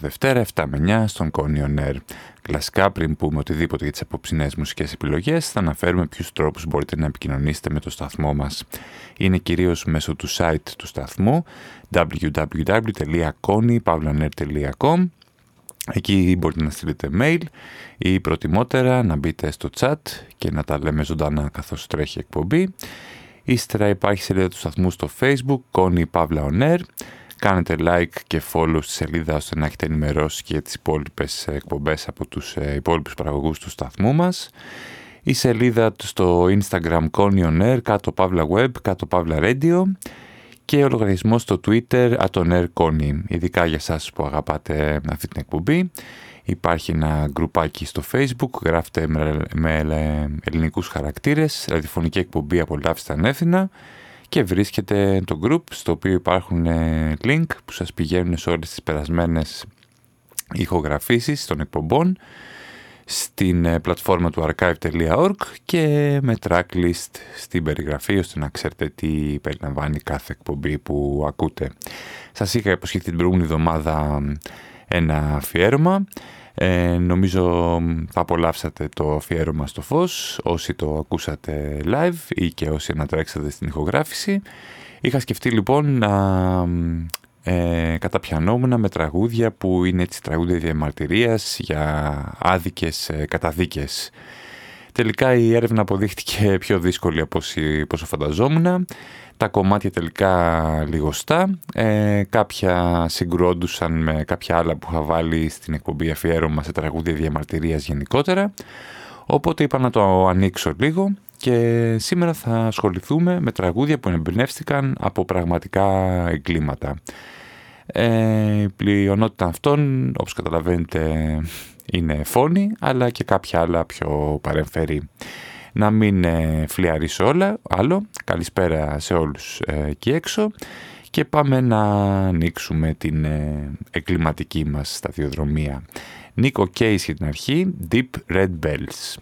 Δευτέρα 7 με 9 στον Κόνιο Air. Κλασικά πριν πούμε οτιδήποτε για τις απόψινές μουσικές επιλογές θα αναφέρουμε ποιους τρόπους μπορείτε να επικοινωνήσετε με το σταθμό μας. Είναι κυρίως μέσω του site του σταθμού www.konypavlaner.com Εκεί μπορείτε να στείλετε mail ή προτιμότερα να μπείτε στο chat και να τα λέμε ζωντανά καθώς τρέχει εκπομπή. Ύστερα υπάρχει σελίδα του σταθμού στο facebook, Connie Pavla On Air. Κάνετε like και follow στη σελίδα ώστε να έχετε ενημερώσει και τις υπόλοιπες εκπομπές από τους ε, υπόλοιπους παραγωγούς του σταθμού μας. Η σελίδα στο Instagram Connie On Air, κάτω Pavla Web, κάτω Pavla Radio και ο λογαριασμό στο Twitter ατονέρκονη, ειδικά για σας που αγαπάτε αυτή την εκπομπή. Υπάρχει ένα γκρουπάκι στο facebook, γράφτε με ελληνικούς χαρακτήρες, ραδιοφωνική εκπομπή απολαύστε ανεύθυνα και βρίσκεται το group στο οποίο υπάρχουν ε, link που σας πηγαίνουν σε όλες τις περασμένες ηχογραφήσεις των εκπομπών στην ε, πλατφόρμα του archive.org και με tracklist στην περιγραφή ώστε να ξέρετε τι περιλαμβάνει κάθε εκπομπή που ακούτε. Σας είχα υποσχεθεί την προηγούμενη εβδομάδα ένα αφιέρωμα. Ε, νομίζω θα απολαύσατε το αφιέρωμα στο φως όσοι το ακούσατε live ή και όσοι ανατρέξατε στην ηχογράφηση. Είχα σκεφτεί λοιπόν να ε, καταπιανόμουν με τραγούδια που είναι έτσι τραγούδια διαμαρτυρίας για άδικες ε, καταδίκες. Τελικά η έρευνα αποδείχτηκε πιο δύσκολη από όσο φανταζόμουν. Τα κομμάτια τελικά λιγοστά. Ε, κάποια συγκρόντουσαν με κάποια άλλα που είχα βάλει στην εκπομπή αφιέρωμα σε τραγούδια διαμαρτυρίας γενικότερα. Οπότε είπα να το ανοίξω λίγο και σήμερα θα ασχοληθούμε με τραγούδια που εμπνεύστηκαν από πραγματικά εγκλήματα. Ε, η πλειονότητα αυτών, όπως καταλαβαίνετε, είναι φόνη, αλλά και κάποια άλλα πιο παρεμφερή. Να μην ε, φλιαρίσω όλα, άλλο. Καλησπέρα σε όλους ε, εκεί έξω και πάμε να ανοίξουμε την ε, εγκληματική μας σταδιοδρομία. Νίκο Κέις για την αρχή, Deep Red Bells.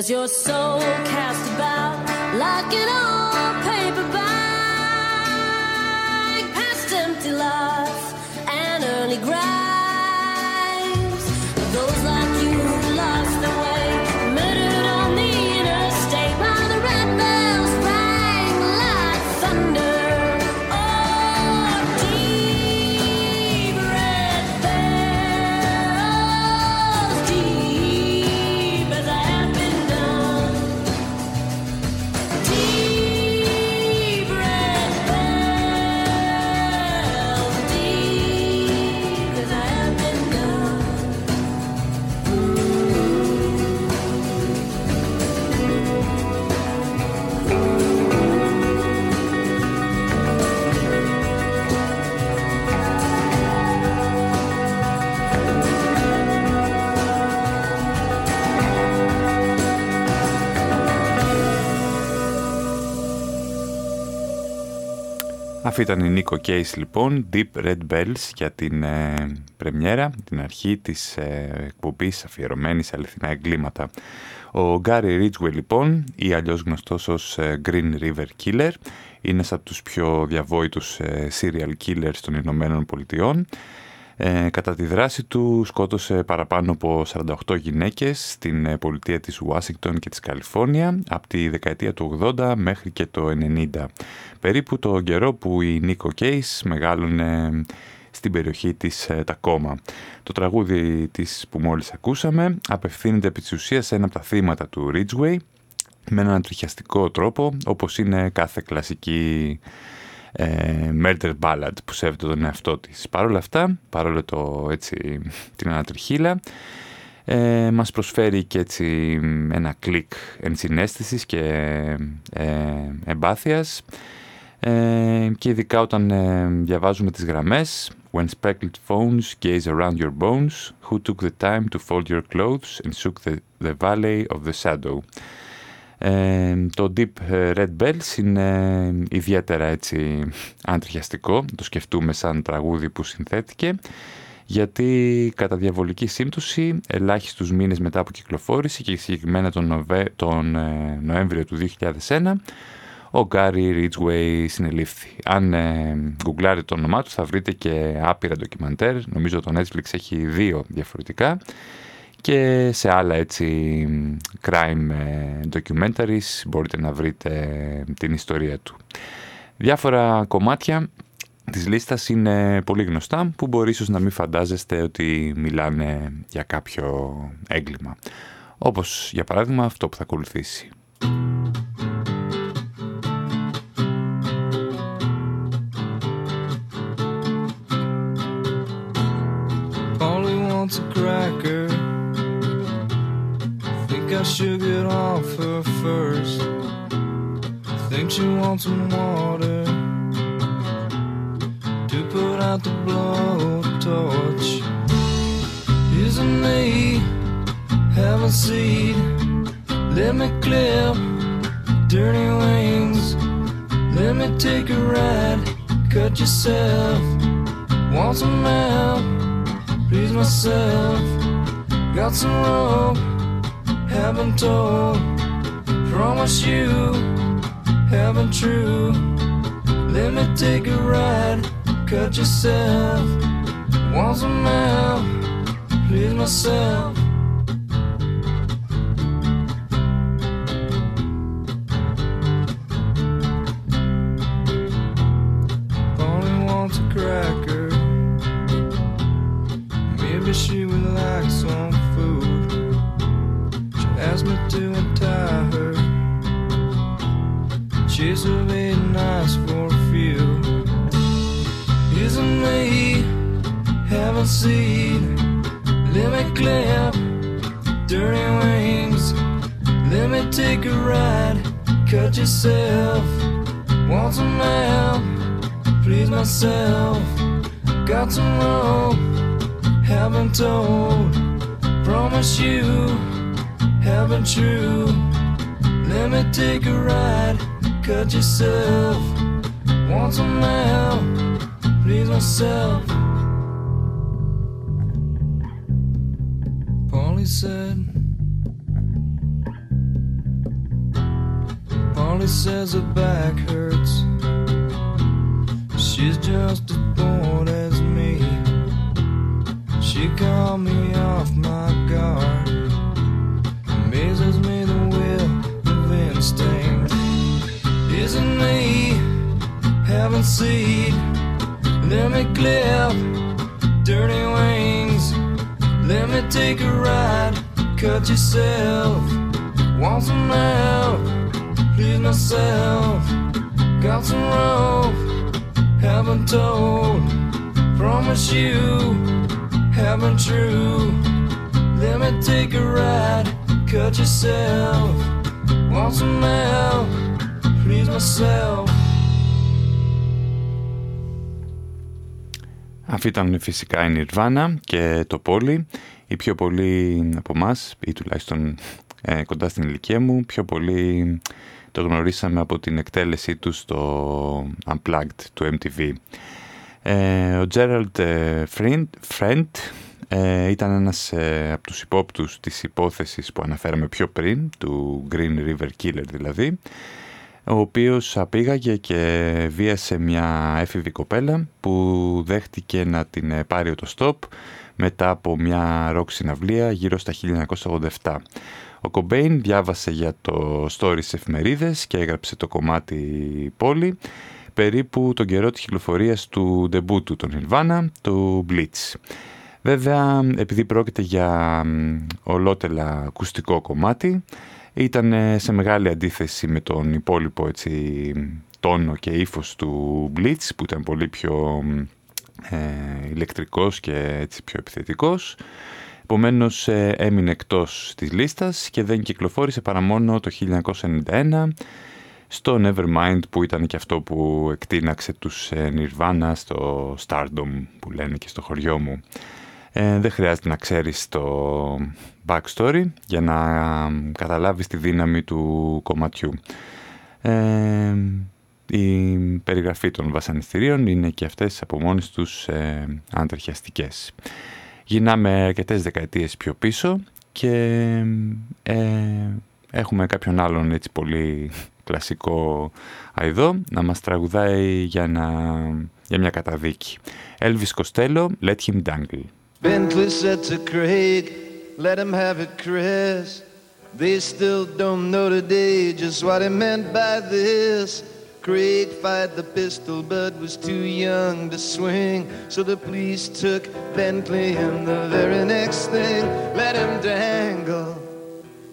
Cause you're so Αυτή ήταν η Νίκο Case λοιπόν, Deep Red Bells για την ε, πρεμιέρα, την αρχή της ε, εκπομπής αφιερωμένης σε αληθινά εγκλήματα. Ο Gary Ridgway λοιπόν, ή αλλιώς γνωστός ως ε, Green River Killer, είναι ένας από τους πιο διαβόητους ε, serial killers των Ηνωμένων Πολιτειών. Ε, κατά τη δράση του σκότωσε παραπάνω από 48 γυναίκες στην ε, πολιτεία της Ουάσιγκτον και της Καλιφόρνια από τη δεκαετία του 80 μέχρι και το 90. Περίπου το καιρό που η Νίκο Κέις μεγάλωνε στην περιοχή της ε, Τακόμα. Το τραγούδι της που μόλις ακούσαμε απευθύνεται επί της ουσίας σε ένα από τα θύματα του Ridgeway με έναν τριχιαστικό τρόπο όπως είναι κάθε κλασική ε, murder ballad που σέβεται τον εαυτό της. Παρ' όλα αυτά, παρόλο το, έτσι, την ανατριχίλα, ε, μας προσφέρει και έτσι ένα κλικ ενσυναίσθησης και ε, εμπάθειας ε, και ειδικά όταν ε, διαβάζουμε τις γραμμές When speckled phones gaze around your bones Who took the time to fold your clothes and shook the, the valley of the shadow ε, το Deep Red Bells είναι ιδιαίτερα έτσι αντριχιαστικό, το σκεφτούμε σαν τραγούδι που συνθέτηκε, γιατί κατά διαβολική σύμπτωση ελάχιστους μήνες μετά από κυκλοφόρηση και συγκεκριμένα τον, τον ε, Νοέμβριο του 2001 ο Γκάρι Ridgway συνελήφθη. Αν ε, γκουγκλάρετε το όνομά του θα βρείτε και άπειρα ντοκιμαντέρ, νομίζω το Netflix έχει δύο διαφορετικά και σε άλλα έτσι crime ε, documentaries μπορείτε να βρείτε την ιστορία του. Διάφορα κομμάτια της λίστας είναι πολύ γνωστά που μπορεί ίσως να μην φαντάζεστε ότι μιλάνε για κάποιο έγκλημα. Όπως για παράδειγμα αυτό που θα ακολουθήσει. I should get off her first. Think she wants some water to put out the blowtorch. Isn't me have a seat? Let me clip dirty wings. Let me take a ride. Cut yourself. Want some help? Please myself. Got some rope haven't told. Promise you, haven't true. Let me take a ride, cut yourself. Once a help, please myself. True. Let me take a ride. Cut yourself. Want some help? please myself. Polly said, Polly says her back hurts. She's just as Me clip dirty wings. Let me take a ride. Cut yourself. Want some help? Please myself. Got some rope. Haven't told. Promise you. Haven't true. Let me take a ride. Cut yourself. Want some help? Please myself. Αυτή ήταν φυσικά η Nirvana και το Πόλι. Οι πιο πολλοί από εμάς, ή τουλάχιστον ε, κοντά στην ηλικία μου, πιο πολύ το γνωρίσαμε από την εκτέλεσή τους στο Unplugged του MTV. Ε, ο Gerald ε, Friend, ε, ήταν ένας ε, από τους υπόπτους της υπόθεσης που αναφέραμε πιο πριν, του Green River Killer δηλαδή, ο οποίος απήγαγε και βίασε μια έφηβη κοπέλα που δέχτηκε να την ε, πάρει το stop μετά από μια ροκ συναυλία γύρω στα 1987. Ο Κομπέιν διάβασε για το story σε εφημερίδες και έγραψε το κομμάτι «Πόλη» περίπου τον καιρό της κυκλοφορίας του ντεμπούτου των Ιλβάνα, του Blitz. Βέβαια, επειδή πρόκειται για ολότελα ακουστικό κομμάτι, ήταν σε μεγάλη αντίθεση με τον υπόλοιπο έτσι, τόνο και ύφος του Blitz που ήταν πολύ πιο ε, ηλεκτρικός και έτσι πιο επιθετικός. Επομένως ε, έμεινε εκτός της λίστας και δεν κυκλοφόρησε παρά μόνο το 1991 στο Nevermind που ήταν και αυτό που εκτείναξε τους ε, Nirvana στο Stardom που λένε και στο χωριό μου. Ε, δεν χρειάζεται να ξέρεις το backstory για να καταλάβεις τη δύναμη του κομματιού. Ε, η περιγραφή των βασανιστήριων είναι και αυτές από μόνες τους ε, αντρεχιαστικές. Γυρνάμε αρκετές δεκαετίες πιο πίσω και ε, έχουμε κάποιον άλλον έτσι πολύ κλασικό αειδό να μας τραγουδάει για, για μια καταδίκη. Elvis Costello, Let Him Dangle. Bentley said to Craig, let him have it, Chris. They still don't know today just what he meant by this. Craig fired the pistol but was too young to swing. So the police took Bentley and the very next thing, let him dangle,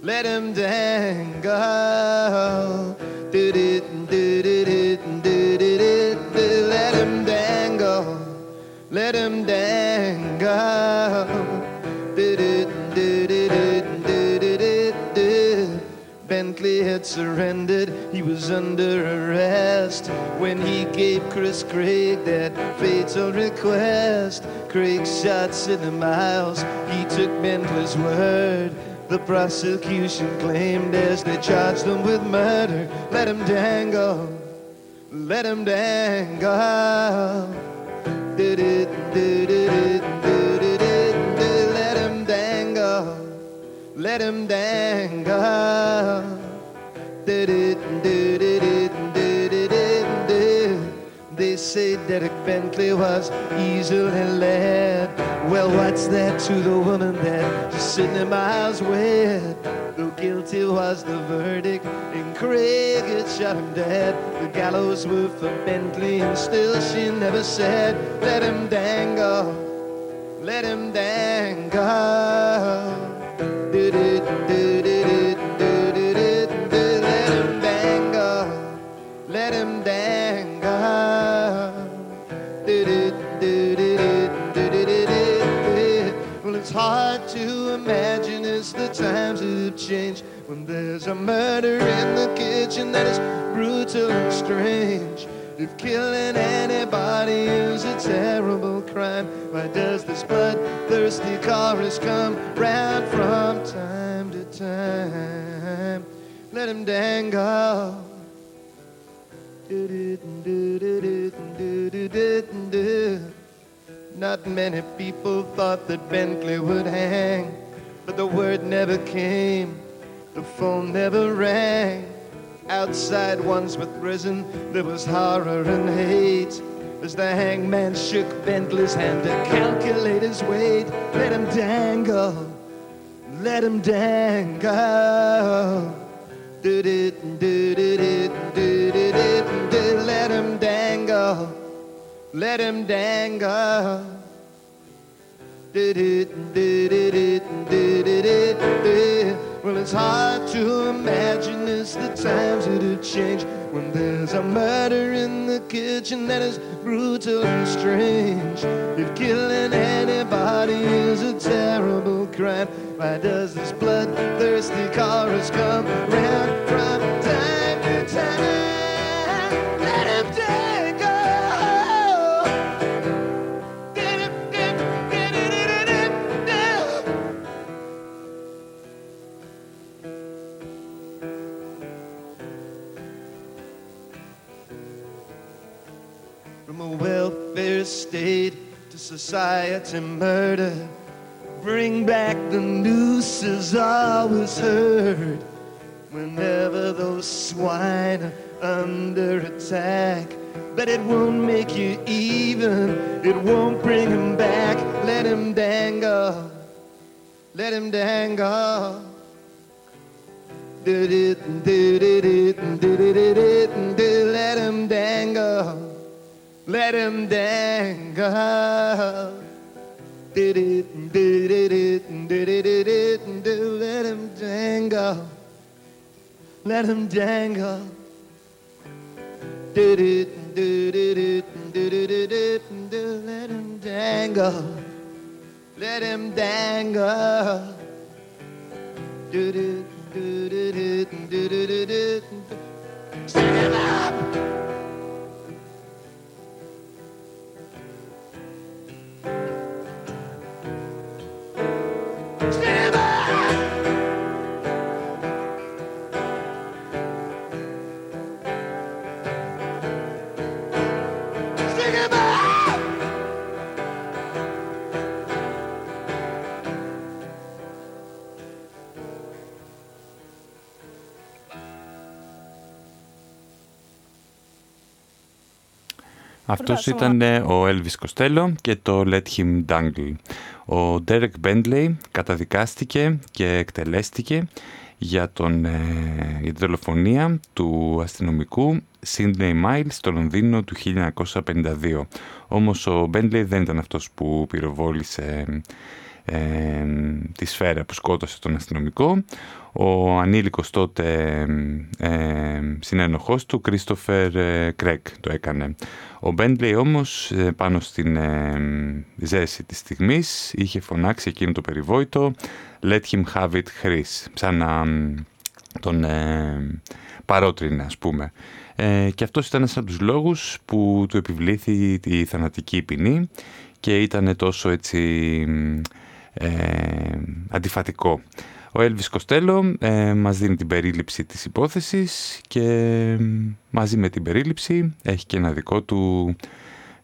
let him dangle. Did it, did it, did it, let him dangle let him dangle. Bentley had surrendered, he was under arrest when he gave Chris Craig that fatal request. Craig shot Sidney Miles, he took Bentley's word. The prosecution claimed as they charged him with murder. Let him dangle, let him dangle. Let him dangle, let him dangle. Say Derek Bentley was easily led. Well, what's that to the woman that just sitting miles wed? Though guilty was the verdict, and Craig had shot him dead. The gallows were for Bentley, and still she never said, Let him dangle, let him dangle. Did it, did it, did it, did it, let him dangle, let him dangle. Times have changed when there's a murder in the kitchen that is brutal and strange. If killing anybody is a terrible crime, why does this bloodthirsty chorus come round from time to time? Let him dangle. Not many people thought that Bentley would hang, but the word never came, the phone never rang. Outside Wandsworth prison, there was horror and hate. As the hangman shook Bentley's hand to calculate his weight, let him dangle, let him dangle. Do do do do do do do do let him dangle, let him dangle. Do do do do do. Eh. Well, it's hard to imagine as the times that have changed when there's a murder in the kitchen that is brutal and strange. If killing anybody is a terrible crime, why does this bloodthirsty chorus come round from state to society murder. Bring back the noose as always heard. Whenever those swine are under attack, but it won't make you even. It won't bring him back. Let him dangle. Let him dangle. Let him dangle let him dangle. Did it, did it, did it, did it, did let him dangle. Let him dangle. Did it, did it, did it, did it, did let him dangle. Let him dangle. Did it, did it, did it, did it, did it, sing it up. Stand Αυτός Φαντάζομαι. ήταν ε, ο Elvis Costello και το Let Him Dangle. Ο Derek Bentley καταδικάστηκε και εκτελέστηκε για, τον, ε, για τη δολοφονία του αστυνομικού Sydney Miles στο Λονδίνο του 1952. Όμως ο Bentley δεν ήταν αυτός που πυροβόλησε ε, τη σφαίρα που σκότωσε τον αστυνομικό. Ο ανήλικος τότε ε, συνένοχός του, Κρίστοφερ Κρέκ, το έκανε. Ο Μπέντλεϊ όμως ε, πάνω στην ε, ζέση της στιγμής είχε φωνάξει εκείνο το περιβόητο «Let him have it, Chris», σαν να μ, τον ε, παρότρινε ας πούμε. Ε, και αυτός ήταν ένας από τους λόγους που του επιβλήθη τη θανατική ποινή και ήταν τόσο έτσι μ, ε, αντιφατικό. Ο Έλβις Κοστέλο ε, μας δίνει την περίληψη της υπόθεσης και μ, μαζί με την περίληψη έχει και ένα δικό του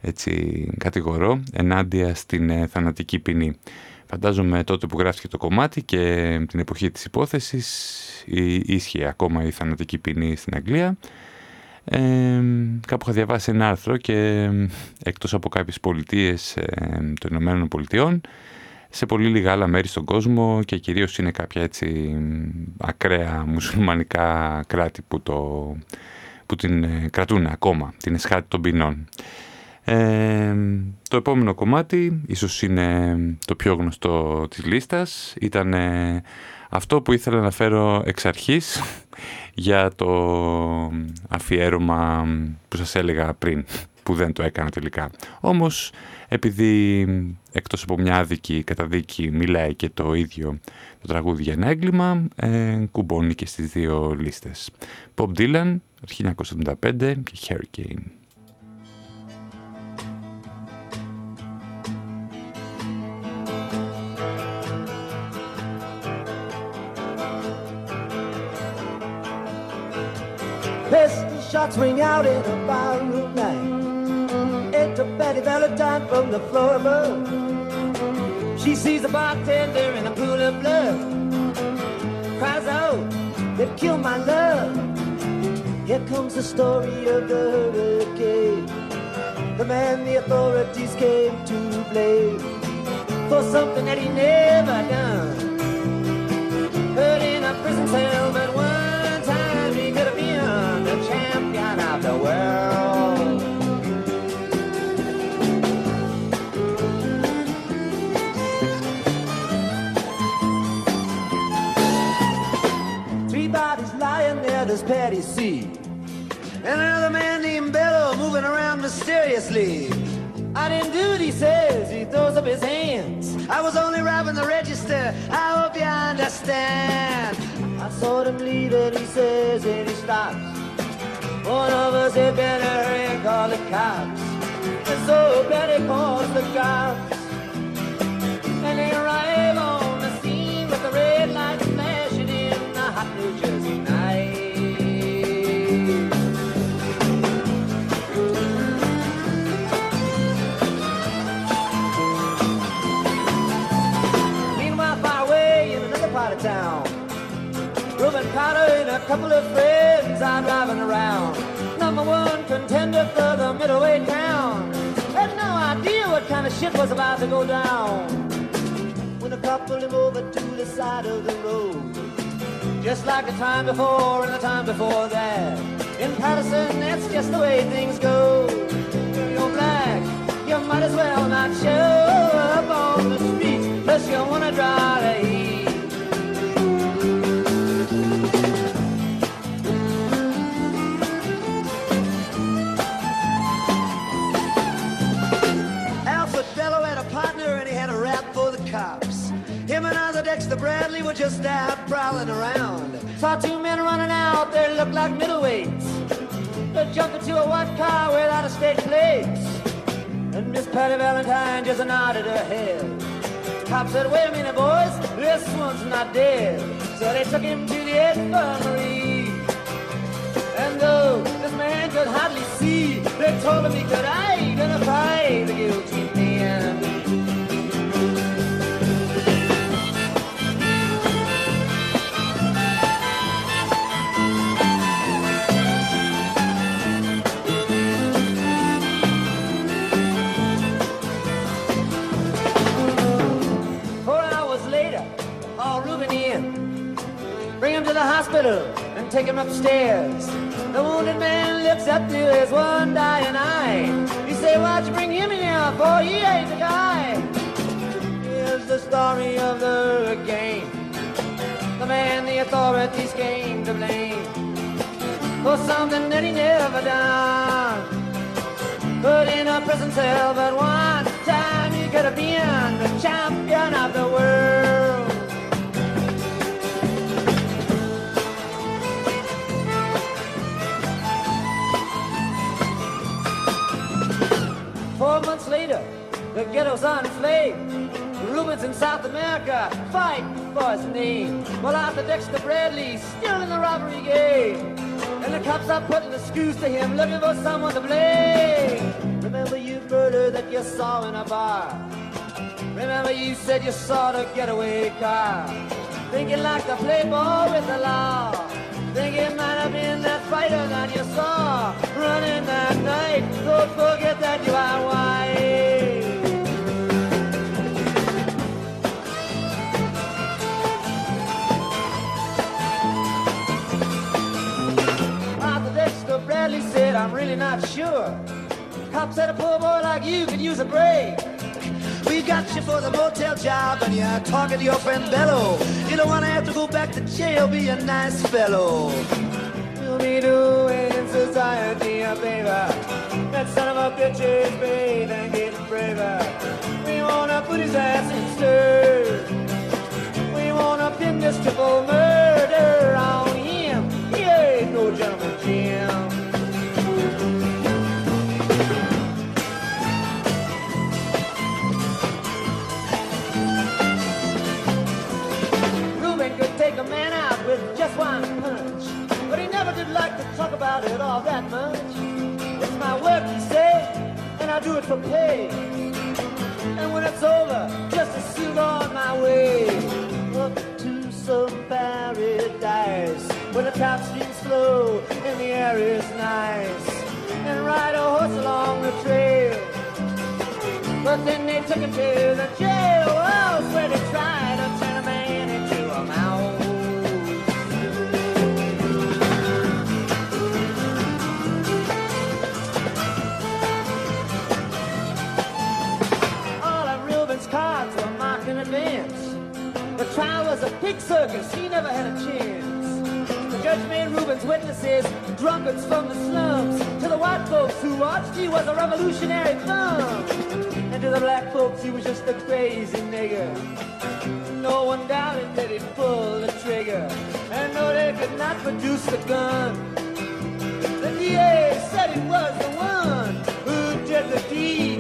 έτσι, κατηγορό ενάντια στην ε, θανατική ποινή. Φαντάζομαι τότε που γράφτηκε το κομμάτι και την εποχή της υπόθεσης ή- ίσχυε ακόμα η θανατική ποινή στην Αγγλία. Ε, κάπου είχα διαβάσει ένα άρθρο και ε, εκτός από κάποιες πολιτείες ε, των Ηνωμένων Πολιτειών σε πολύ λίγα άλλα μέρη στον κόσμο και κυρίως είναι κάποια έτσι μ, ακραία μουσουλμανικά κράτη που, το, που την ε, κρατούν ακόμα, την εσχάτη των ποινών. Ε, το επόμενο κομμάτι, ίσως είναι το πιο γνωστό της λίστας, ήταν ε, αυτό που ήθελα να φέρω εξ αρχής για το αφιέρωμα που σας έλεγα πριν, που δεν το έκανα τελικά. Όμως, επειδή εκτός από μια άδικη καταδίκη μιλάει και το ίδιο το τραγούδι για ένα έγκλημα, ε, κουμπώνει και στις δύο λίστες. Bob Dylan, 1975 και Hurricane. Pistol shots ring out in a barroom night. Betty Valentine from the floor above. She sees a bartender in a pool of blood. Cries out, they've killed my love. Here comes the story of the hurricane. The man the authorities came to blame for something that he never done. Put in a prison cell, but one time he could have been the champion of the world. Patty C. And another man named Bello moving around mysteriously. I didn't do it, he says. He throws up his hands. I was only robbing the register. I hope you understand. I saw him leave and he says, and he stops. One of us had better and call the cops. And so Betty calls the cops. And they arrive on the scene with the red lights flashing in the hot New Jersey couple of friends are driving around. Number one contender for the middleweight crown. Had no idea what kind of shit was about to go down. When a couple him over to the side of the road. Just like the time before and the time before that. In Patterson, that's just the way things go. You're black, you might as well not show up on the streets unless you wanna draw and Dexter Bradley were just out prowling around. Saw two men running out, they looked like middleweights. They jumped into a white car without a state plate. And Miss Patty Valentine just nodded her head. Cop said, wait a minute, boys, this one's not dead. So they took him to the infirmary. And though this man could hardly see, they told him he could identify the guilty hospital and take him upstairs. The wounded man looks up to his one dying eye. He say, why'd you bring him in here for? He ain't the guy. Here's the story of the game. The man the authorities came to blame for something that he never done. Put in a prison cell, but one time he could have been the champion of the world. The ghetto's on flame. Rubens in South America fight for his name. While Arthur Dexter Bradley still in the robbery game. And the cops are putting the screws to him, looking for someone to blame. Remember you murder that you saw in a bar. Remember you said you saw the getaway car. Thinking like the playboy with the law. Think it might have been that fighter that you saw running that night. Don't forget that you are white. Really not sure. Cop said a poor boy like you could use a break. We got you for the motel job and you're talking to your friend Bello. You don't want to have to go back to jail, be a nice fellow. We'll be doing society a favor. That son of a bitch is paid and getting braver. We wanna put his ass in stir. We wanna pin this triple murder on him. He ain't no gentleman, Jim. would like to talk about it all that much. It's my work, you say, and I do it for pay. And when it's over, just a suit on my way. Up to some paradise, where the top streams flow and the air is nice. And ride a horse along the trail. But then they took it to the jail, oh, where they tried advance. The trial was a pig circus, he never had a chance. The judge made Reuben's witnesses drunkards from the slums. To the white folks who watched, he was a revolutionary thumb. And to the black folks, he was just a crazy nigger. No one doubted that he'd pull the trigger. And no, they could not produce the gun. The DA said he was the one who did the deed,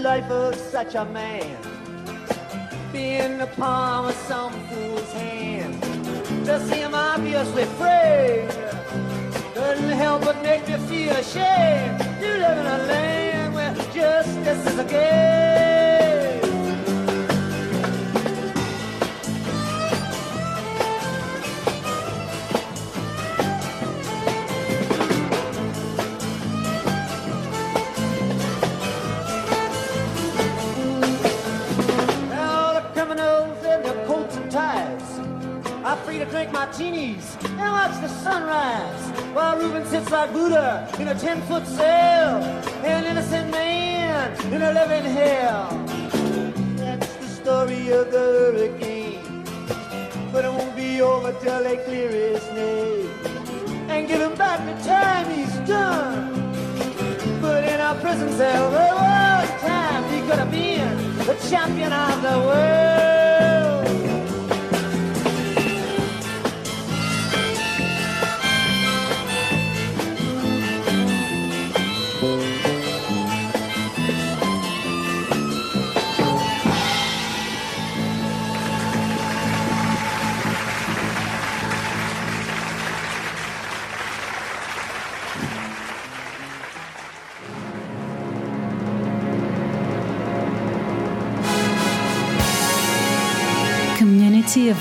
life of such a man be in the palm of some fool's hand? See him obviously framed couldn't help but make me feel ashamed to live in a land where justice is a game. Martinis and watch the sunrise while Reuben sits like Buddha in a ten-foot cell, an innocent man in a living hell. That's the story of the hurricane, but it won't be over till they clear his name and give him back the time he's done. But in our prison cell, there was time he could have been the champion of the world.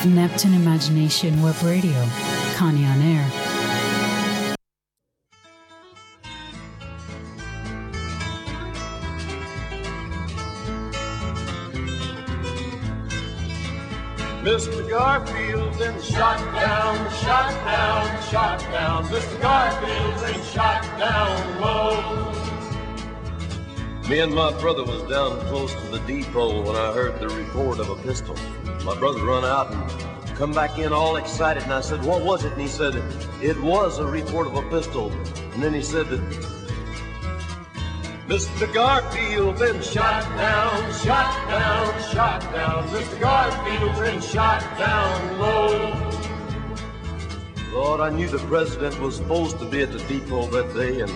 Neptune Imagination Web Radio, Connie on Air. Mr. Garfield's been shot down, shot down, shot down. Mr. Garfield's been shot down low. Me and my brother was down close to the depot when I heard the report of a pistol. My brother run out and come back in all excited, and I said, "What was it?" And he said, "It was a report of a pistol." And then he said that Mr. Garfield been shot down, shot down, shot down. Mr. Garfield's been shot down low. Lord, I knew the president was supposed to be at the depot that day, and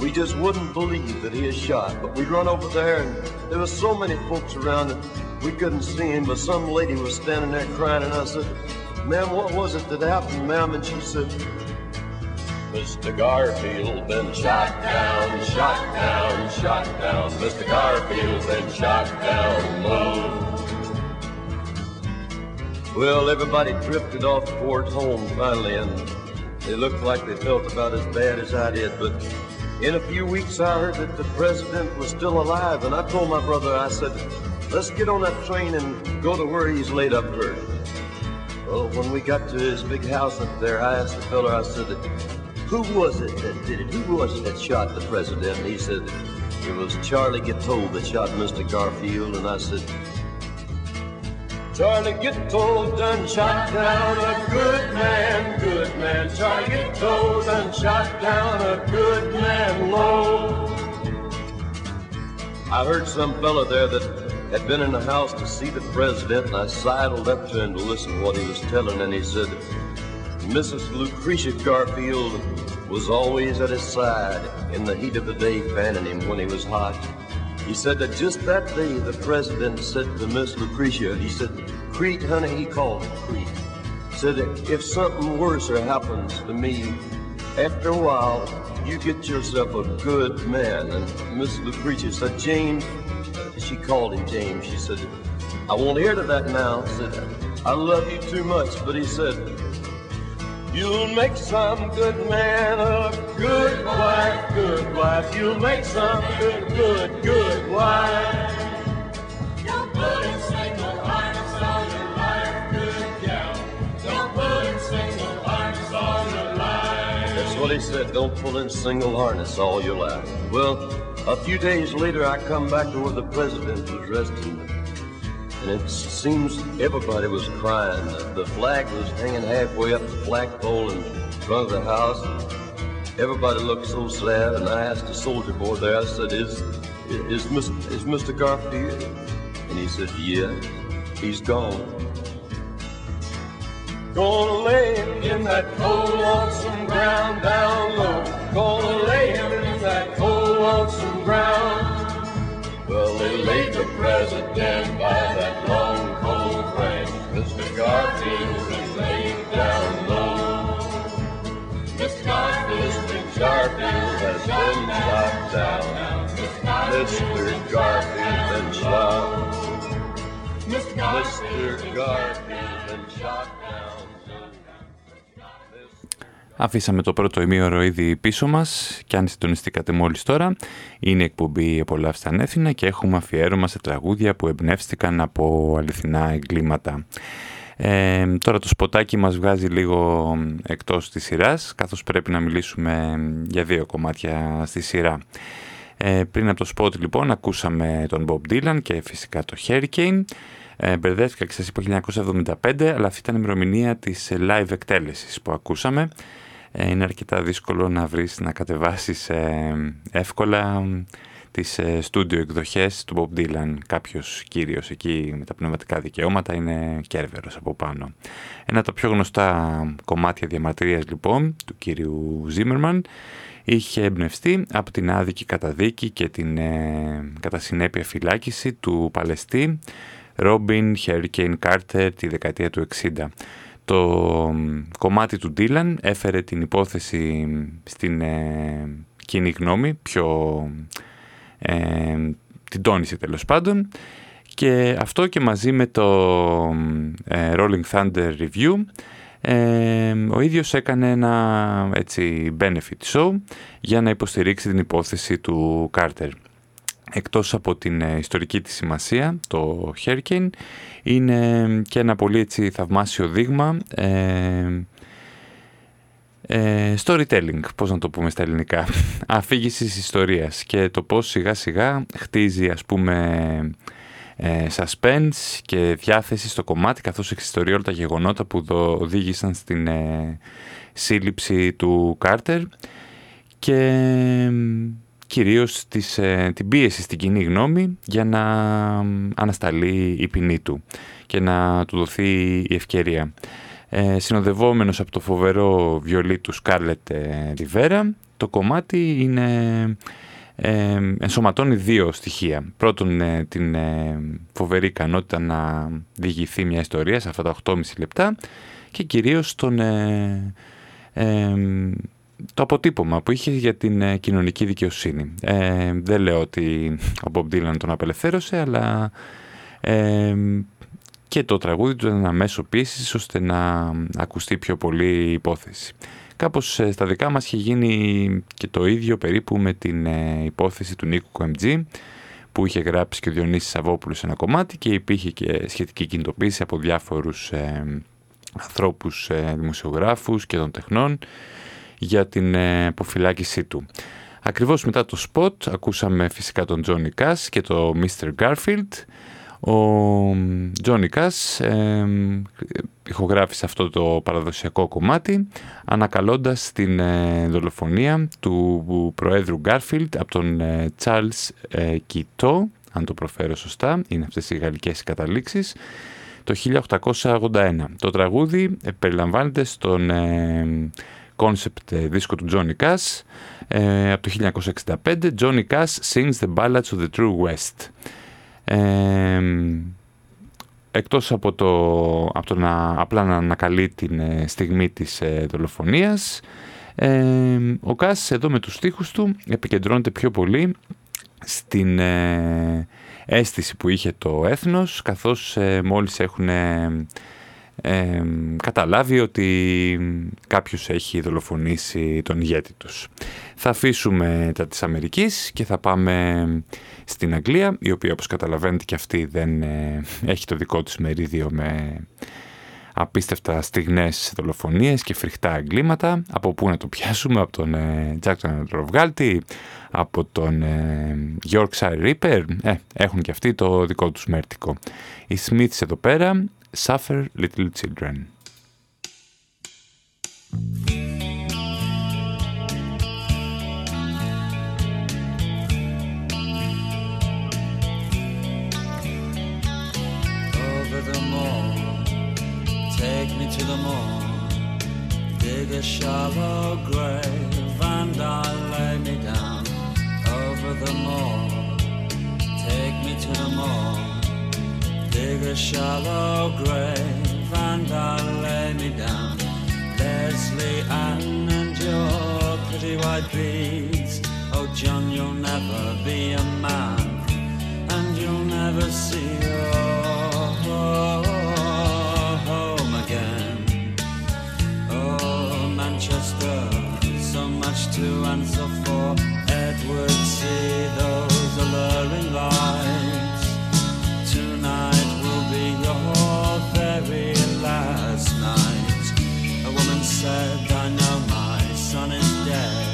we just wouldn't believe that he is shot. But we'd run over there, and there was so many folks around that we couldn't see him. But some lady was standing there crying, and I said, "Ma'am, what was it that happened, ma'am?" And she said, Mr. Garfield been shot down, shot down, shot down. Mr. Garfield's been shot down low. Well, everybody drifted off towards home finally, and they looked like they felt about as bad as I did. But in a few weeks, I heard that the president was still alive, and I told my brother, I said, let's get on that train and go to where he's laid up first. Well, when we got to his big house up there, I asked the fella, I said, who was it that did it? Who was it that shot the president? And he said, it was Charlie Gatold that shot Mr. Garfield, and I said, Charlie Gitto done shot down a good man, good man. Charlie Gitto done shot down a good man low. I heard some fella there that had been in the house to see the president, and I sidled up to him to listen to what he was telling, and he said, Mrs. Lucretia Garfield was always at his side in the heat of the day, fanning him when he was hot. He said that just that day the president said to Miss Lucretia, he said, Crete, honey, he called it Crete. Said, if something worse happens to me, after a while, you get yourself a good man. And Miss Lucretia said, James, she called him James. She said, I won't hear to that now. Said, I love you too much. But he said, You'll make some good man a good wife, good wife. You'll make some good, good, good wife. Don't put in single harness all your life, good gal. Don't put in single harness all your life. That's what he said. Don't pull in single harness all your life. Well, a few days later, I come back to where the president was resting. And it seems everybody was crying. The flag was hanging halfway up the flagpole in front of the house. Everybody looked so sad, and I asked the soldier boy there, I said, is, is, is, is Mr. Garfield? And he said, yeah, he's gone. Gonna lay him in that cold, lonesome ground down low. Gonna lay him in that cold, lonesome ground. Well, they laid the president by that long, cold frame. Mr. Garfield is laid down low. Mr. Garfield, Mr. Garfield has been shot down. Mr. Garfield been shot. Mr. Garfield been shot down. Αφήσαμε το πρώτο ημίωρο ήδη πίσω μας και αν συντονιστήκατε μόλις τώρα είναι η εκπομπή «Απολαύστε ανέθινα» και έχουμε αφιέρωμα σε τραγούδια που εμπνεύστηκαν από αληθινά εγκλήματα. Ε, τώρα το σποτάκι μας βγάζει λίγο εκτός της σειράς καθώς πρέπει να μιλήσουμε για δύο κομμάτια στη σειρά. Ε, πριν από το σποτ λοιπόν ακούσαμε τον Bob Dylan και φυσικά το Hurricane. Ε, μπερδεύτηκα και σας είπα 1975 αλλά αυτή ήταν η ημερομηνία της live εκτέλεσης που ακούσαμε ε, είναι αρκετά δύσκολο να βρεις, να κατεβάσεις ε, εύκολα τις στούντιο εκδοχές του Bob Dylan. Κάποιος κύριος εκεί με τα πνευματικά δικαιώματα είναι κέρβερος από πάνω. Ένα από τα πιο γνωστά κομμάτια διαμαρτυρίας λοιπόν του κύριου Zimmerman είχε εμπνευστεί από την άδικη καταδίκη και την ε, κατά συνέπεια φυλάκιση του Παλαιστή Robin Hurricane Carter τη δεκαετία του 60. Το κομμάτι του Dylan έφερε την υπόθεση στην ε, κοινή γνώμη, πιο ε, την τόνισε τέλος πάντων. Και αυτό και μαζί με το ε, Rolling Thunder Review ε, ο ίδιος έκανε ένα έτσι benefit show για να υποστηρίξει την υπόθεση του Carter εκτός από την ε, ιστορική της σημασία, το Hurricane, είναι και ένα πολύ έτσι θαυμάσιο δείγμα ε, ε, storytelling, πώς να το πούμε στα ελληνικά, αφήγησης ιστορίας και το πώς σιγά σιγά χτίζει ας πούμε ε, suspense και διάθεση στο κομμάτι καθώς εξιστορεί όλα τα γεγονότα που οδήγησαν στην ε, σύλληψη του Κάρτερ. Και κυρίως της, ε, την πίεση στην κοινή γνώμη για να ανασταλεί η ποινή του και να του δοθεί η ευκαιρία. Ε, συνοδευόμενος από το φοβερό βιολί του Σκάρλετ Ριβέρα, το κομμάτι είναι, ε, ενσωματώνει δύο στοιχεία. Πρώτον, ε, την ε, φοβερή ικανότητα να διηγηθεί μια ιστορία σε αυτά τα 8,5 λεπτά και κυρίως τον το αποτύπωμα που είχε για την ε, κοινωνική δικαιοσύνη. Ε, δεν λέω ότι ο Bob Dylan τον απελευθέρωσε, αλλά ε, και το τραγούδι του ήταν ένα μέσο πίεσης ώστε να ακουστεί πιο πολύ η υπόθεση. Κάπως ε, στα δικά μας είχε γίνει και το ίδιο περίπου με την υπόθεση του Νίκου Κοεμτζή που είχε γράψει και ο Διονύσης Σαββόπουλος ένα κομμάτι και υπήρχε και σχετική κινητοποίηση από διάφορους ε, ανθρώπους, δημοσιογράφους και των τεχνών για την ε, αποφυλάκησή του. Ακριβώς μετά το spot ακούσαμε φυσικά τον Johnny Cash και το Mr. Garfield, Ο Τζόνι Κάς ε, ηχογράφησε αυτό το παραδοσιακό κομμάτι ανακαλώντας την ε, δολοφονία του Προέδρου Γκάρφιλτ από τον ε, Charles ε, Κιτό, αν το προφέρω σωστά, είναι αυτές οι γαλλικές καταλήξεις, το 1881. Το τραγούδι περιλαμβάνεται στον concept δίσκο του Johnny Cash από το 1965 Johnny Cash sings the ballads of the true west. Ε, εκτός από το, από το να απλά να ανακαλεί την ε, στιγμή της ε, δολοφονίας ο Κάς εδώ με τους στίχους του επικεντρώνεται πιο πολύ στην ε, αίσθηση που είχε το έθνος καθώς μόλις έχουν καταλάβει ότι κάποιος έχει δολοφονήσει τον ηγέτη τους. Θα αφήσουμε τα της Αμερικής και θα πάμε στην Αγγλία, η οποία όπως καταλαβαίνετε και αυτή δεν ε, έχει το δικό της μερίδιο με απίστευτα στιγνές δολοφονίες και φρικτά εγκλήματα. Από πού να το πιάσουμε, από τον ε, Jack τον από τον ε, Yorkshire Reaper. Ε, έχουν και αυτοί το δικό τους μέρτικο. Οι Smiths εδώ πέρα, Suffer Little Children. Over the Moor, take me to the morn. Dig a shallow grave and I'll lay me down over the moor. Take me to the moor. Dig a shallow grave and I'll lay me down. Leslie Ann and your pretty white beads. Oh, John, you'll never be a man and you'll never see your. Home again. Oh, Manchester, so much to answer for. Edward, see said, I know my son is dead.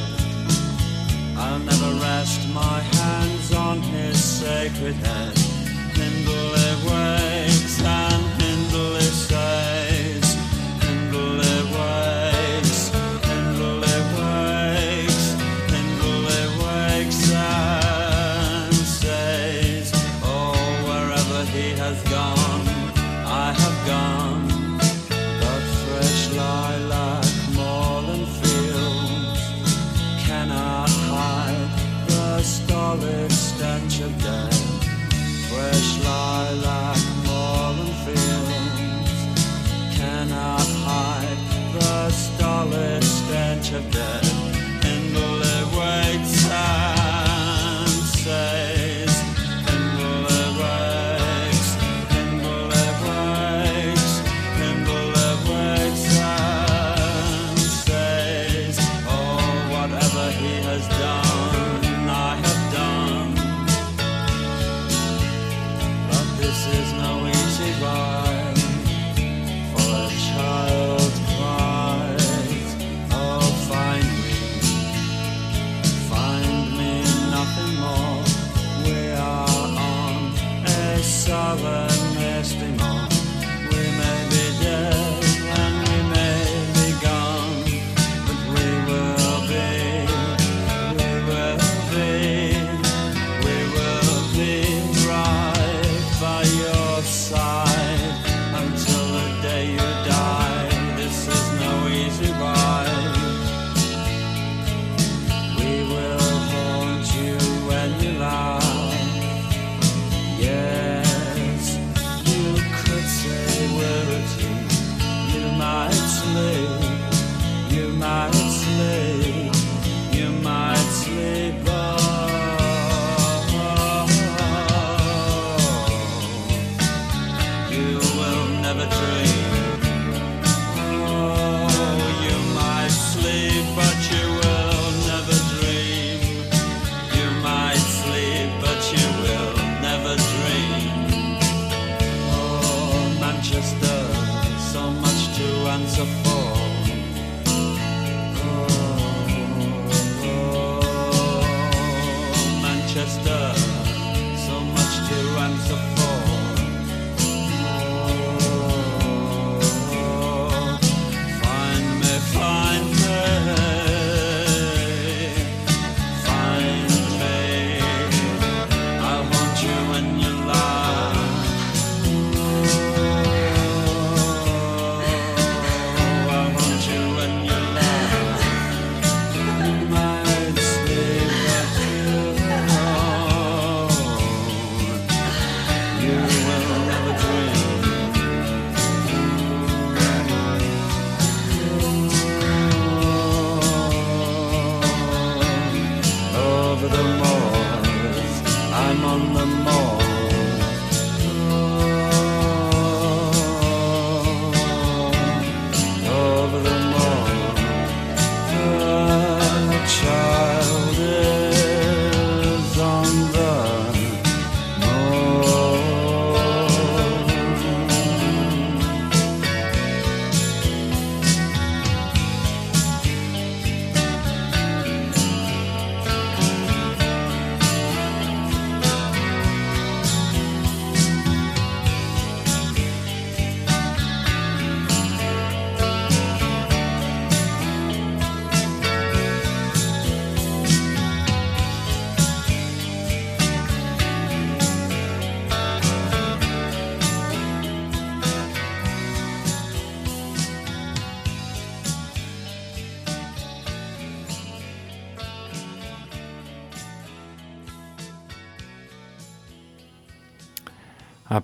I'll never rest my hands on his sacred head.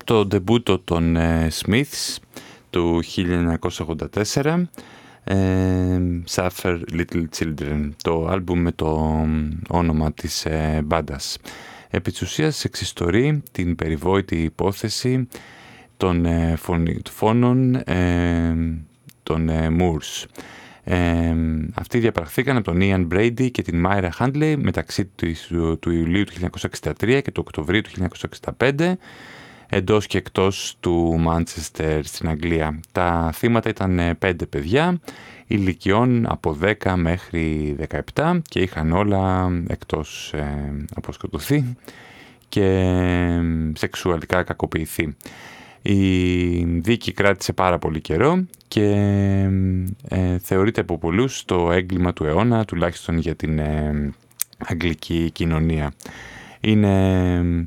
Το ντεμπούτο των ε, Smiths του 1984 ε, Suffer Little Children το άλμπουμ με το όνομα της ε, μπάντας. Επί της ουσίας εξιστορεί την περιβόητη υπόθεση των ε, φωνη- φόνων ε, των ε, Moors ε, αυτοί διαπραχθήκαν από τον Ian Brady και την Myra Handley μεταξύ της- του, του Ιουλίου του 1963 και του Οκτωβρίου του 1965 εντός και εκτός του Μάντσεστερ στην Αγγλία. Τα θύματα ήταν ε, πέντε παιδιά, ηλικιών από 10 μέχρι 17 και είχαν όλα εκτός ε, από σκοτωθεί και ε, σεξουαλικά κακοποιηθεί. Η δίκη κράτησε πάρα πολύ καιρό και ε, θεωρείται από πολλούς το έγκλημα του αιώνα, τουλάχιστον για την ε, αγγλική κοινωνία. Είναι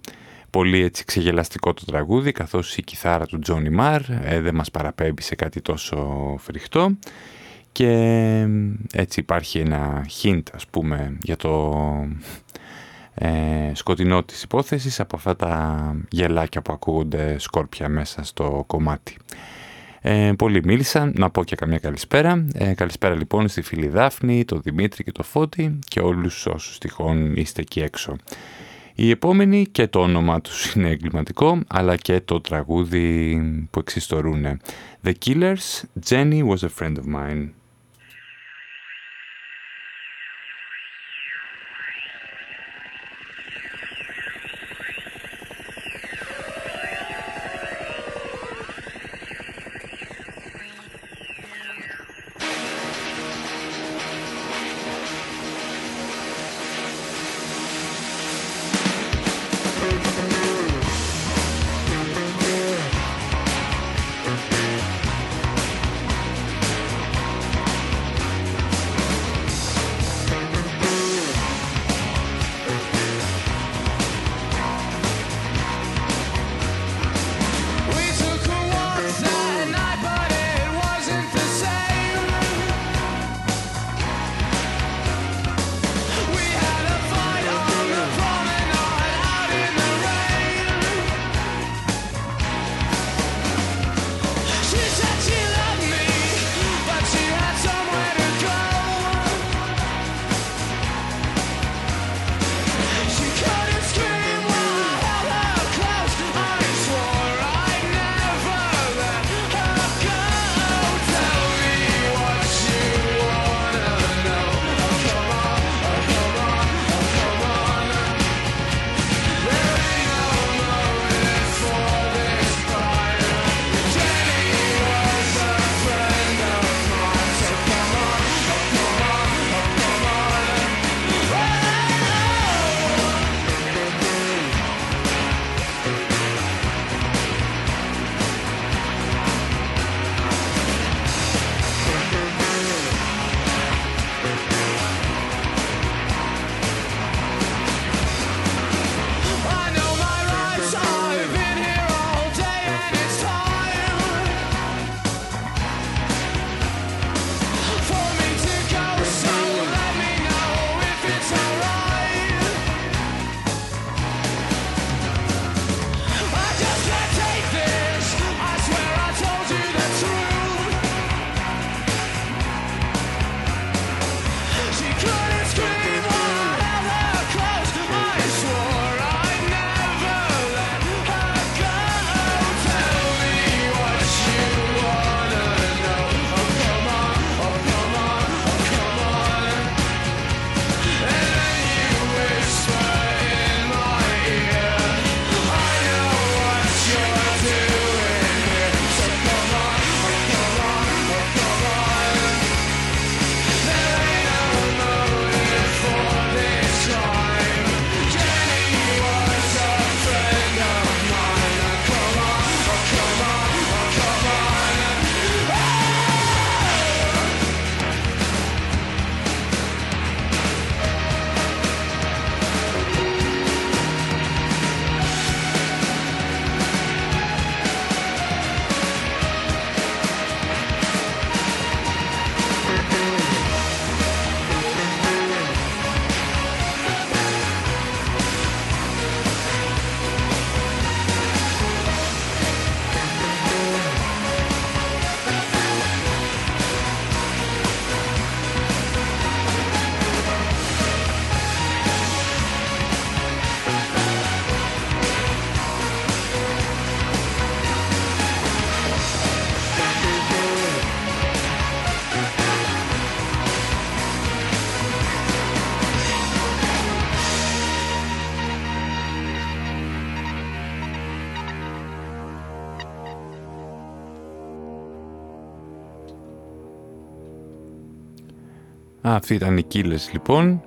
πολύ έτσι ξεγελαστικό το τραγούδι, καθώς η κιθάρα του Τζόνι Μαρ ε, δεν μας παραπέμπει σε κάτι τόσο φρικτό και έτσι υπάρχει ένα hint ας πούμε για το ε, σκοτεινό της υπόθεσης από αυτά τα γελάκια που ακούγονται σκόρπια μέσα στο κομμάτι. Ε, πολλοί μίλησαν, να πω και καμιά καλησπέρα. Ε, καλησπέρα λοιπόν στη φίλη Δάφνη, τον Δημήτρη και τον Φώτη και όλους όσους τυχόν είστε εκεί έξω. Η επόμενη και το όνομα τους είναι εγκληματικό, αλλά και το τραγούδι που εξιστορούν. The Killers, Jenny was a friend of mine. Αυτή ήταν η Killers λοιπόν.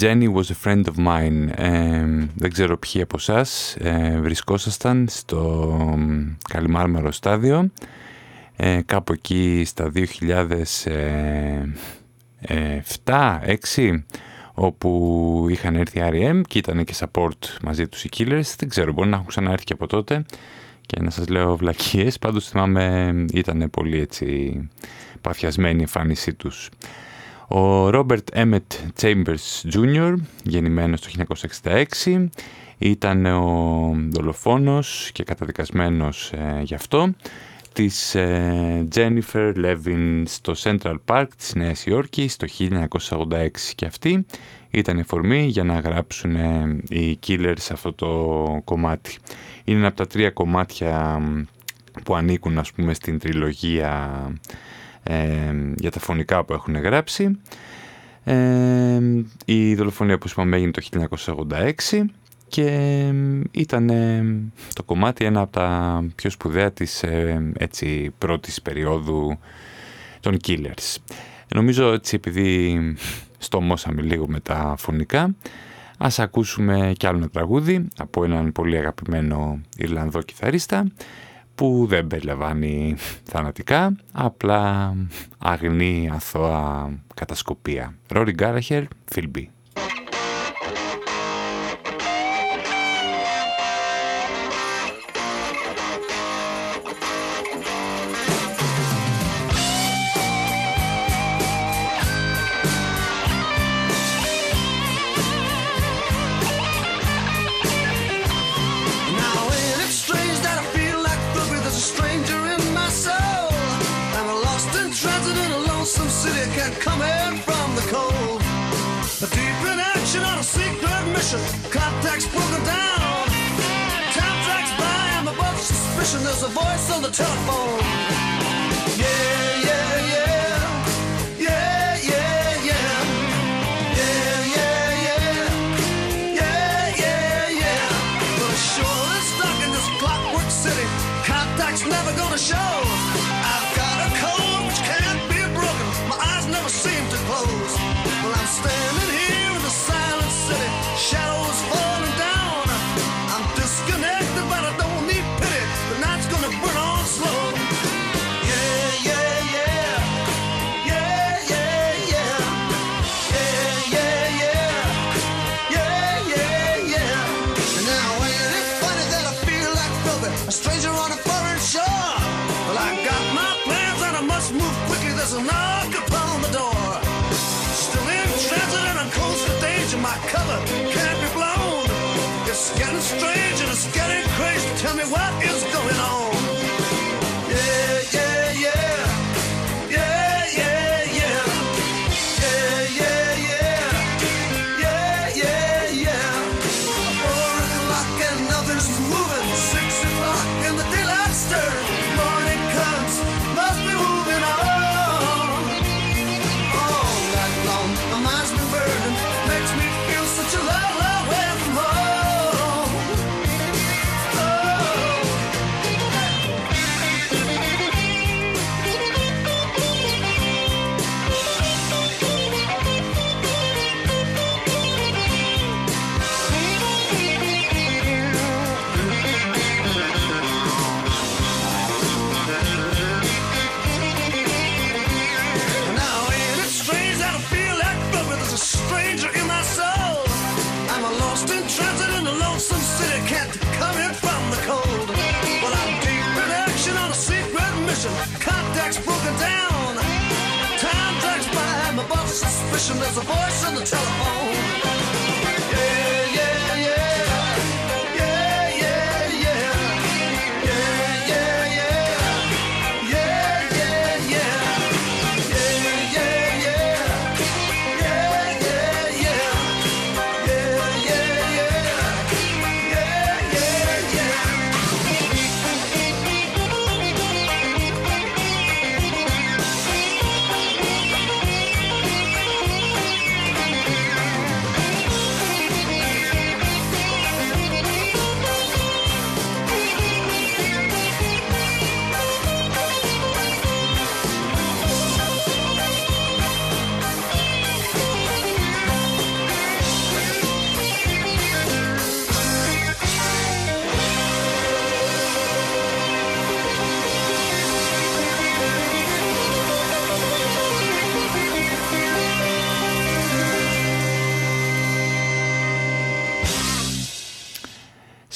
Jenny was a friend of mine. Ε, δεν ξέρω ποιοι από εσάς ε, βρισκόσασταν στο Καλιμάρμαρο στάδιο. Ε, κάπου εκεί στα 2007-2006 όπου είχαν έρθει R.E.M. και ήταν και support μαζί τους οι Killers. Δεν ξέρω, μπορεί να έχουν ξαναέρθει και από τότε και να σας λέω βλακίες. Πάντως θυμάμαι ήταν πολύ έτσι παθιασμένη η εμφάνισή τους. Ο Ρόμπερτ Έμετ Chambers Jr. γεννημένος το 1966 ήταν ο δολοφόνος και καταδικασμένος ε, γι' αυτό της ε, Jennifer Levin στο Central Park της Νέας Υόρκης το 1986 και αυτή ήταν η φορμή για να γράψουν ε, οι Killers αυτό το κομμάτι. Είναι ένα από τα τρία κομμάτια που ανήκουν ας πούμε στην τριλογία ε, για τα φωνικά που έχουν γράψει. Ε, η δολοφονία που είπαμε έγινε το 1986 και ήταν το κομμάτι ένα από τα πιο σπουδαία της ε, έτσι, πρώτης περίοδου των Killers. Νομίζω έτσι επειδή στομώσαμε λίγο με τα φωνικά ας ακούσουμε κι άλλο ένα τραγούδι από έναν πολύ αγαπημένο Ιρλανδό κιθαρίστα που δεν περιλαμβάνει θανατικά, απλά αγνή αθώα κατασκοπία. Ρόρι Γκάραχερ, Φιλμπή.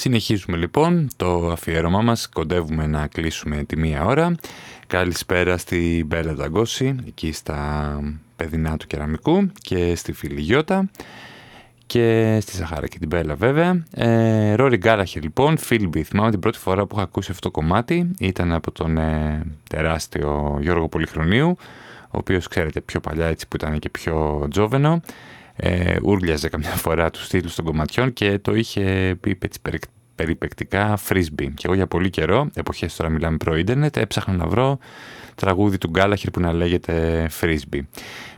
Συνεχίζουμε λοιπόν το αφιέρωμά μας, κοντεύουμε να κλείσουμε τη μία ώρα. Καλησπέρα στη Μπέλα Νταγκώση, εκεί στα παιδινά του κεραμικού και στη φίλη Γιώτα και στη Σαχάρα και την Μπέλα βέβαια. Ε, Ρόρι Γκάλαχε λοιπόν, Φίλμπι, θυμάμαι την πρώτη φορά που είχα ακούσει αυτό το κομμάτι, ήταν από τον ε, τεράστιο Γιώργο Πολυχρονίου, ο οποίος ξέρετε πιο παλιά έτσι που ήταν και πιο τζόβενο, ε, ούρλιαζε καμιά φορά τους τίτλους των κομματιών και το είχε πει έτσι περιπεκτικά frisbee. Και εγώ για πολύ καιρό, εποχές τώρα μιλάμε προ-ίντερνετ, έψαχνα να βρω τραγούδι του Γκάλαχερ που να λέγεται frisbee.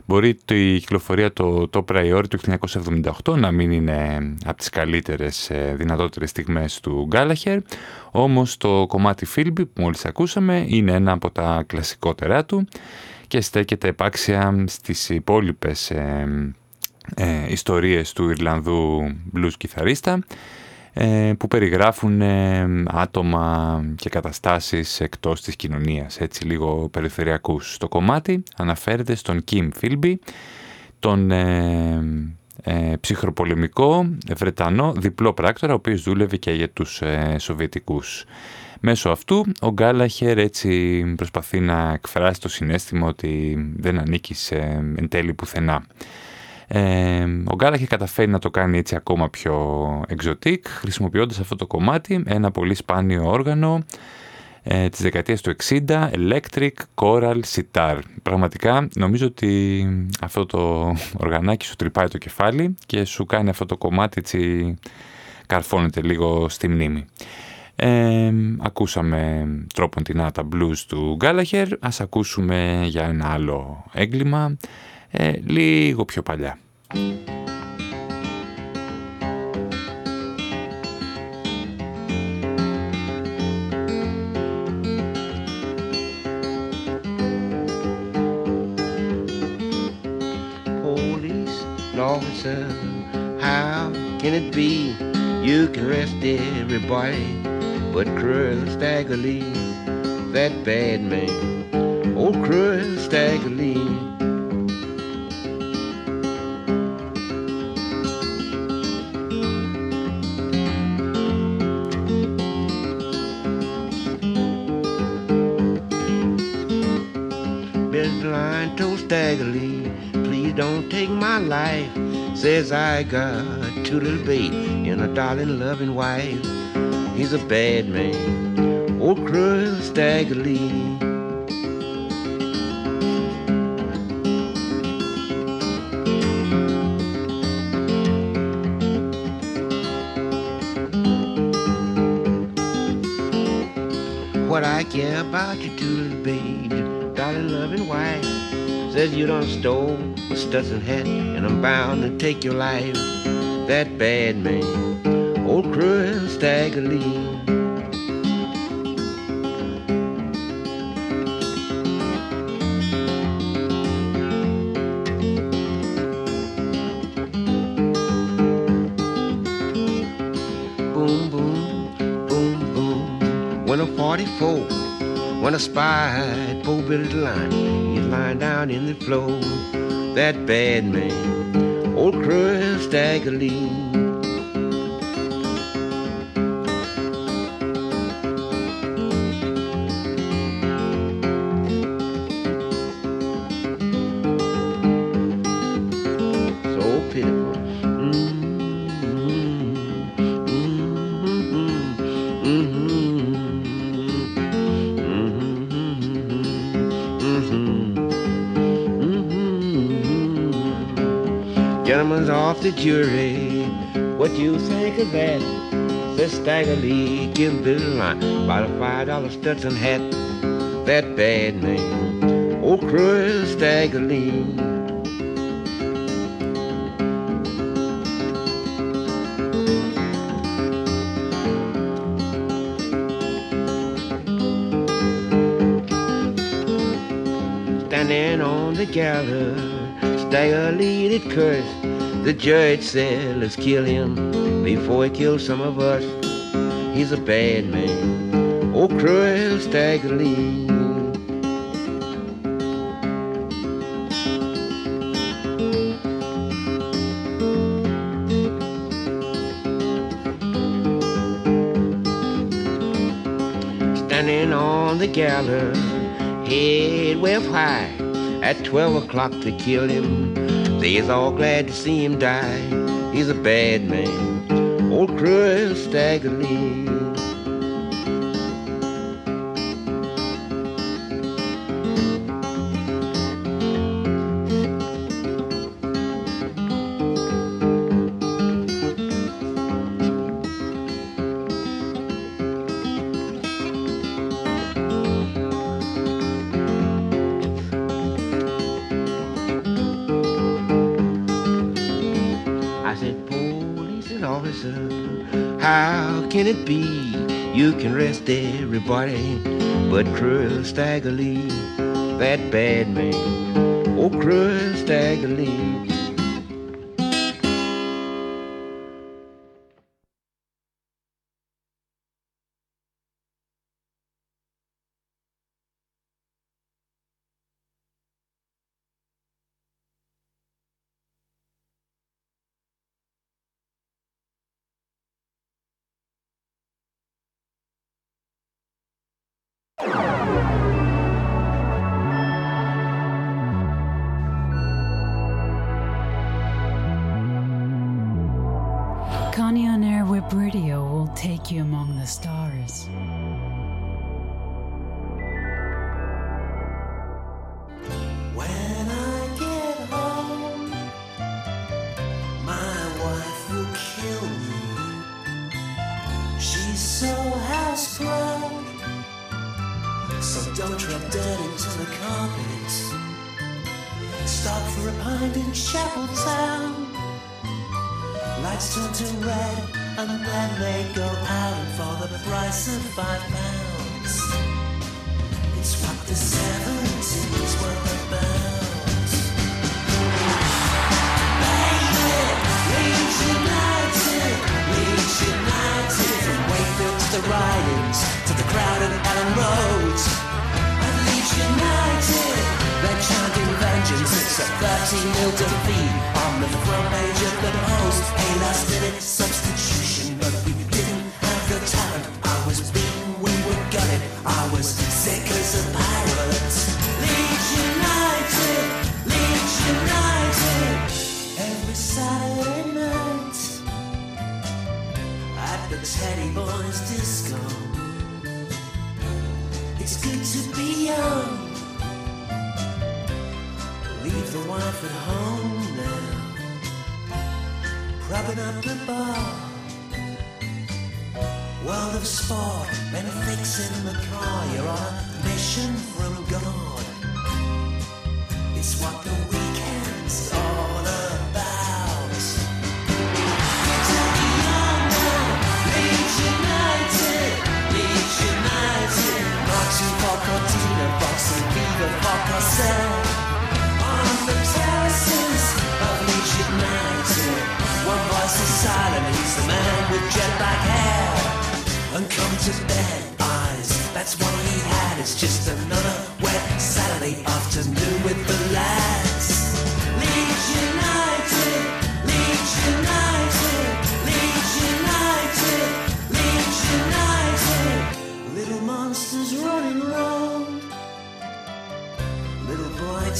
Μπορεί η κυκλοφορία το Top Priority του 1978 να μην είναι από τις καλύτερες ε, δυνατότερες στιγμές του Γκάλαχερ, όμως το κομμάτι Philby που μόλις ακούσαμε είναι ένα από τα κλασικότερά του και στέκεται επάξια στις υπόλοιπες ε, ε, ιστορίες του Ιρλανδού blues κιθαρίστα ε, που περιγράφουν ε, άτομα και καταστάσεις εκτός της κοινωνίας, έτσι λίγο περιφερειακούς. Στο κομμάτι αναφέρεται στον Κιμ Φίλμπι, τον ε, ε, ψυχροπολεμικό Βρετανό διπλό πράκτορα, ο οποίος δούλευε και για τους ε, Σοβιετικούς. Μέσω αυτού ο Γκάλαχερ έτσι προσπαθεί να εκφράσει το συνέστημα ότι δεν ανήκει σε εν τέλει πουθενά. Ε, ο Γκάλα έχει καταφέρει να το κάνει έτσι ακόμα πιο εξωτικ, χρησιμοποιώντας αυτό το κομμάτι, ένα πολύ σπάνιο όργανο ε, της δεκαετίας του 60, Electric Choral Sitar. Πραγματικά νομίζω ότι αυτό το οργανάκι σου τρυπάει το κεφάλι και σου κάνει αυτό το κομμάτι έτσι καρφώνεται λίγο στη μνήμη. Ε, ακούσαμε τρόπον την άτα blues του Γκάλαχερ, ας ακούσουμε για ένα άλλο έγκλημα ε, λίγο πιο παλιά. Police officer, how can it be you can arrest everybody but Cruel Staggerly, that bad man, old Cruel Staggerly. staggerly. Please don't take my life. Says I got two little baby and a darling loving wife. He's a bad man, old cruel staggerly. What I care about you, two little baby, Says you done stole my Stetson hat, and I'm bound to take your life. That bad man, old cruel Staggerly. Boom, when I spied Bo Billy's line, he's lying down in the floor. That bad man, old cruel Staggerly. The jury. What you think of that? Says Staggerly, give Billy a line. Buy a five dollar Stetson hat. That bad man, oh, old cruel Staggerly. Standing on the gallows, Staggerly did curse. The judge said, let's kill him before he kills some of us. He's a bad man, oh cruel Staggerly. Standing on the gallows, head well high. At 12 o'clock to kill him, they's all glad to see him die. He's a bad man, old cruel Stagger but Cruel Stagger Lee, that bad man, oh Cruel Stagger for in Chapel Town. Lights turn to red, and then they go out for the price of five pounds. It's what the seventies were about. It's a 13 0 defeat on the front page of the Post. A last minute substitution, but we didn't have the talent. I was beaten, we were gutted. I was sick as a pirate. Leeds United, Leeds United. Every Saturday night at the Teddy Boys Disco. It's good to be young. Leave the wife at home now. Propping up the bar. World of sport and fixing the car. You're on a mission from God. It's what the weekend's all about. To be young now, Leeds United, Leeds United. Marching for Cortina, boxing Viva for Marcel. Of United, one voice is silent. He's the man with jet black hair and eyes. That's what he had. It's just another wet Saturday afternoon with the lads. Leeds United, Leeds United, Leeds United, Leeds United. Little monsters running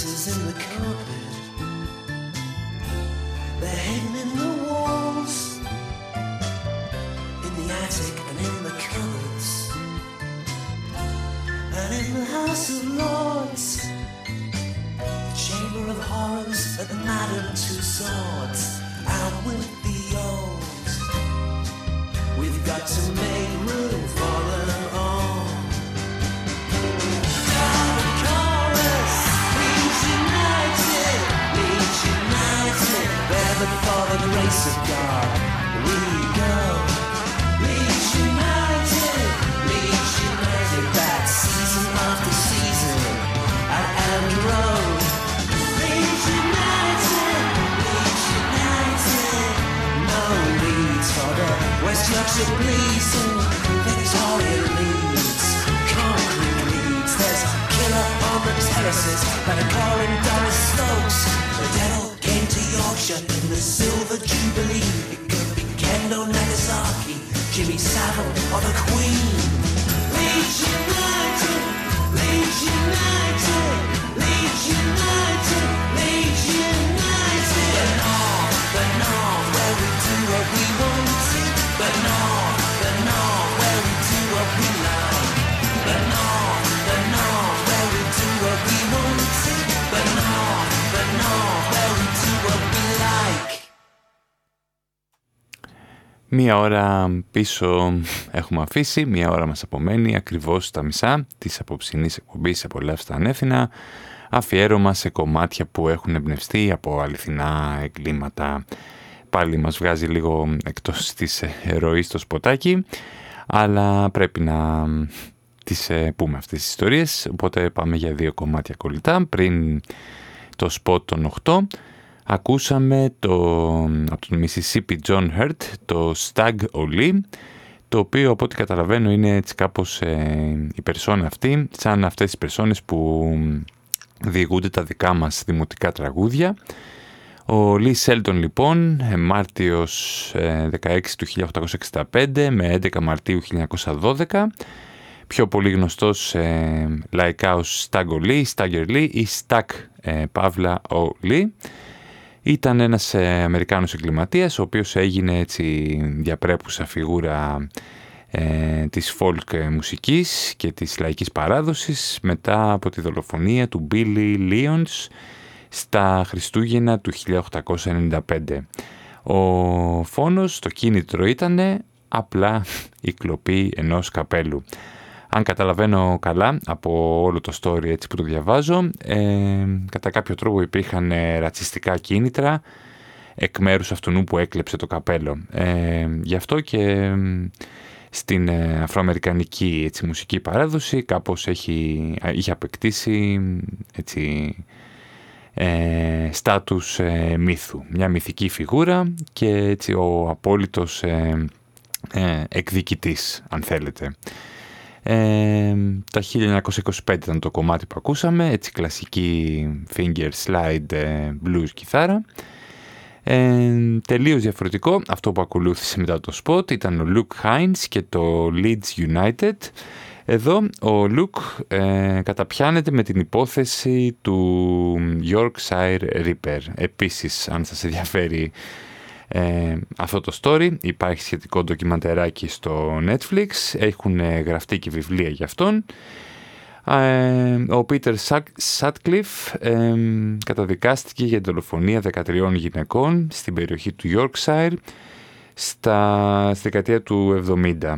little in the carpet. They're hidden in the walls in the attic and in the cupboards and in the House of Lords, the Chamber of Horrors at Madame Tussauds, out with the old. We've got to make room for them the grace of God we go. Leeds United, Leeds United, season after season. At Road. Leeds United, Leeds United, no leads for the West Yorkshire Leeds, concrete leads. There's killer the Doris Stokes. Yorkshire in the Silver Jubilee. It could be Kendo Nagasaki, Jimmy Savile, or the Queen. Leeds United, Leeds United, Leeds United, Leeds United. But no, but no, where we do what we want to, but no. Μία ώρα πίσω έχουμε αφήσει, μία ώρα μας απομένει ακριβώς τα μισά της απόψινής εκπομπής «Απολαύστα ανέφηνα» αφιέρωμα σε κομμάτια που έχουν εμπνευστεί από αληθινά εγκλήματα. Πάλι μας βγάζει λίγο εκτός της ροής στο σποτάκι, αλλά πρέπει να τις ε, πούμε αυτές τις ιστορίες, οπότε πάμε για δύο κομμάτια κολλητά. Πριν το σποτ των 8, ακούσαμε το, από τον Mississippi John Hurt το Stag Oli, το οποίο από ό,τι καταλαβαίνω είναι έτσι κάπως ε, η περσόνα αυτή, σαν αυτές τις περσόνες που διηγούνται τα δικά μας δημοτικά τραγούδια. Ο Λί Σέλτον λοιπόν, ε, Μάρτιος 16 ε, του 1865 με 11 Μαρτίου 1912, πιο πολύ γνωστός ε, λαϊκά ως Στάγκο Λί, Στάγκερ Λί ή Στάκ ε, Παύλα ο Λί. Ήταν ένας ε, Αμερικάνος εγκληματίας, ο οποίος έγινε έτσι διαπρέπουσα φιγούρα ε, της folk μουσικής και της λαϊκής παράδοσης μετά από τη δολοφονία του Billy Lyons στα Χριστούγεννα του 1895. Ο φόνος, το κίνητρο ήταν απλά η κλοπή ενός καπέλου. Αν καταλαβαίνω καλά από όλο το story έτσι που το διαβάζω, ε, κατά κάποιο τρόπο υπήρχαν ρατσιστικά κίνητρα εκ μέρους αυτού που έκλεψε το καπέλο. Ε, γι' αυτό και στην ε, αφροαμερικανική έτσι, μουσική παράδοση κάπως έχει, είχε απεκτήσει έτσι, ε, στάτους ε, μύθου. Μια μυθική φιγούρα και έτσι ο απόλυτος ε, ε εκδικητής αν θέλετε. Ε, τα 1925 ήταν το κομμάτι που ακούσαμε, έτσι κλασική finger slide blues κιθάρα. Ε, τελείως διαφορετικό, αυτό που ακολούθησε μετά το spot ήταν ο Luke Hines και το Leeds United. Εδώ ο Luke ε, καταπιάνεται με την υπόθεση του Yorkshire Reaper. Επίσης, αν σας ενδιαφέρει ε, αυτό το story, υπάρχει σχετικό ντοκιμαντεράκι στο Netflix, έχουν γραφτεί και βιβλία για αυτόν. Ε, ο Πίτερ Σάτκλιφ καταδικάστηκε για την δολοφονία 13 γυναικών στην περιοχή του Yorkshire στα, στη δεκαετία του 70.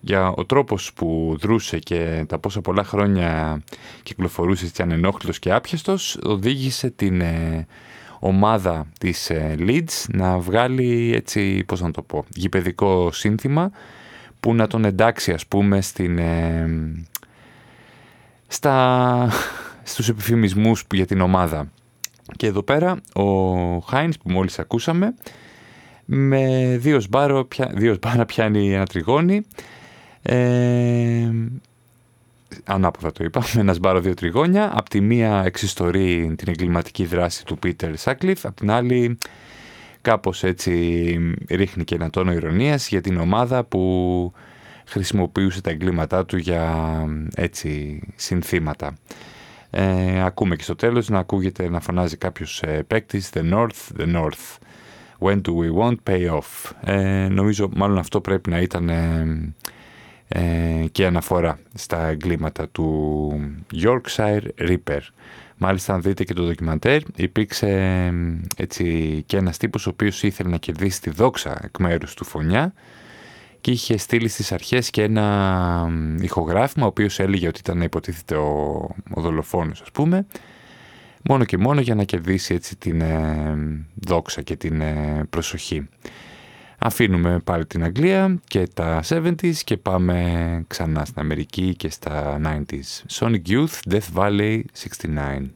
για ο τρόπος που δρούσε και τα πόσα πολλά χρόνια κυκλοφορούσε έτσι ανενόχλητος και άπιαστος οδήγησε την ε, ομάδα της ε, Leeds να βγάλει έτσι, πώς να το πω, γηπαιδικό σύνθημα που να τον εντάξει ας πούμε στην, στα, στους επιφημισμούς που για την ομάδα. Και εδώ πέρα ο Χάινς που μόλις ακούσαμε με δύο, σμπάρο, δύο σμπάρα πιάνει ένα τριγώνι ε, ανάποδα το είπα, με ένας σμπάρο δύο τριγώνια. Απ' τη μία εξιστορεί την εγκληματική δράση του Πίτερ Σάκλιφ, απ' την άλλη κάπως έτσι ρίχνει και ένα τόνο ηρωνίας για την ομάδα που χρησιμοποιούσε τα εγκλήματά του για έτσι συνθήματα. Ε, ακούμε και στο τέλος να ακούγεται να φωνάζει κάποιος ε, παίκτης The North, The North. When do we want pay off. Ε, νομίζω μάλλον αυτό πρέπει να ήταν ε, ε, και αναφορά στα εγκλήματα του Yorkshire Reaper. Μάλιστα αν δείτε και το ντοκιμαντέρ υπήρξε έτσι και ένας τύπος ο οποίος ήθελε να κερδίσει τη δόξα εκ μέρους του Φωνιά και είχε στείλει στις αρχές και ένα ηχογράφημα ο οποίος έλεγε ότι ήταν υποτίθεται ο, ο δολοφόνος ας πούμε μόνο και μόνο για να κερδίσει έτσι την ε, δόξα και την ε, προσοχή. Αφήνουμε πάλι την Αγγλία και τα 70s και πάμε ξανά στην Αμερική και στα 90s. Sonic Youth, Death Valley 69.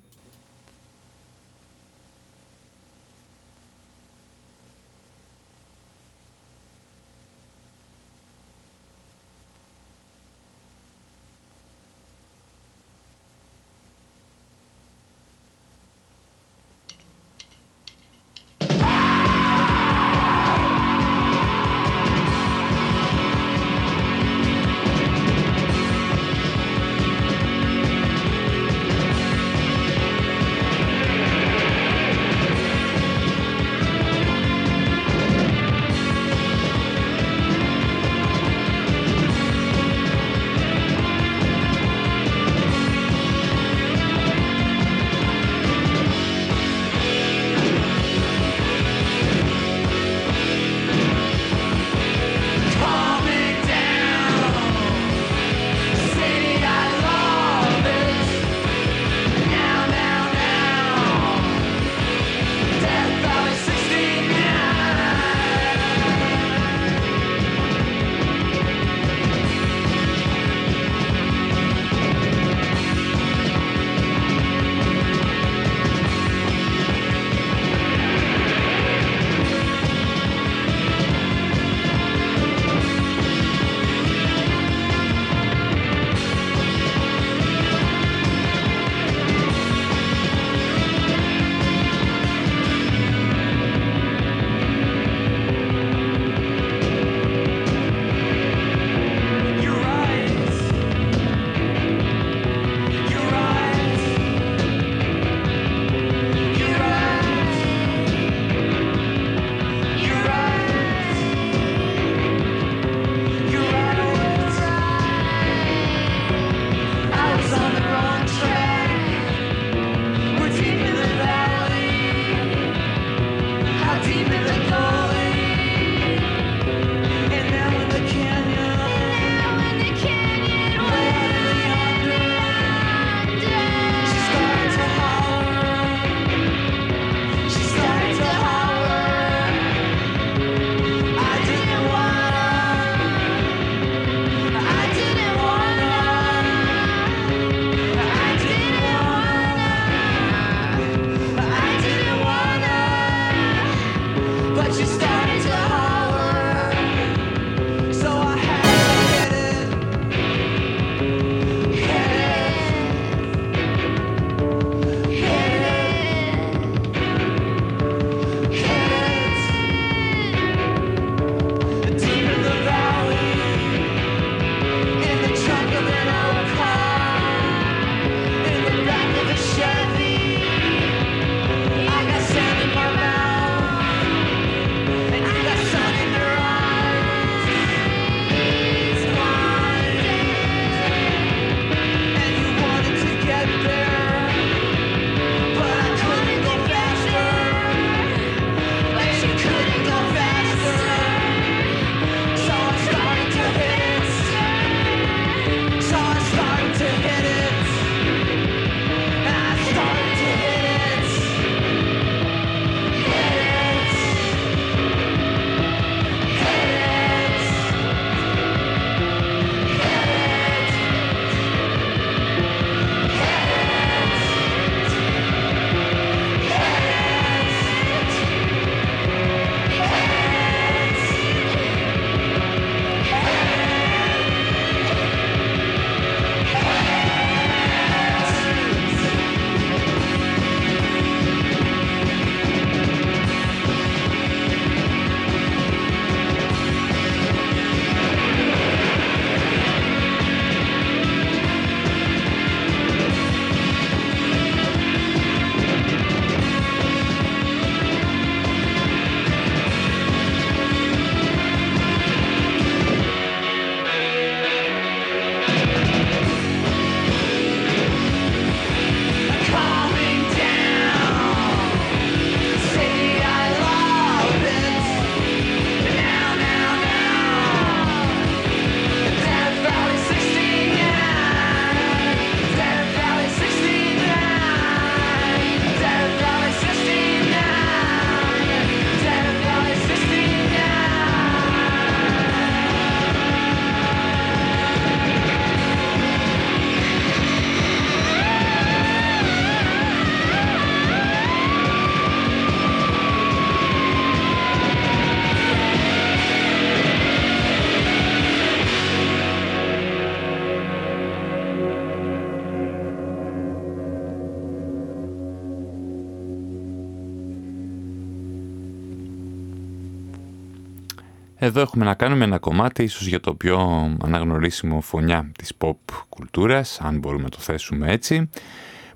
Εδώ έχουμε να κάνουμε ένα κομμάτι ίσως για το πιο αναγνωρίσιμο φωνιά της pop κουλτούρας, αν μπορούμε να το θέσουμε έτσι.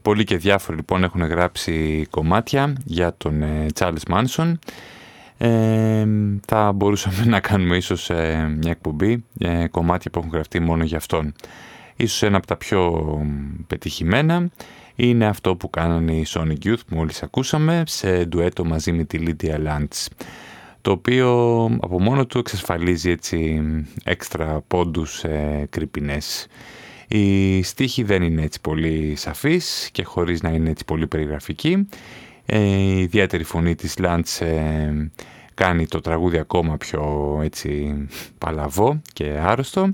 Πολλοί και διάφοροι λοιπόν έχουν γράψει κομμάτια για τον ε, Charles Manson. Ε, θα μπορούσαμε να κάνουμε ίσως ε, μια εκπομπή ε, κομμάτια που έχουν γραφτεί μόνο για αυτόν. Ίσως ένα από τα πιο πετυχημένα είναι αυτό που κάνανε οι Sonic Youth που μόλις ακούσαμε σε ντουέτο μαζί με τη Lydia Lantz το οποίο από μόνο του εξασφαλίζει έτσι έξτρα πόντους ε, κρυπινές. Η στίχη δεν είναι έτσι πολύ σαφής και χωρίς να είναι έτσι πολύ περιγραφική. Ε, η ιδιαίτερη φωνή της Λάντς ε, κάνει το τραγούδι ακόμα πιο έτσι παλαβό και άρρωστο.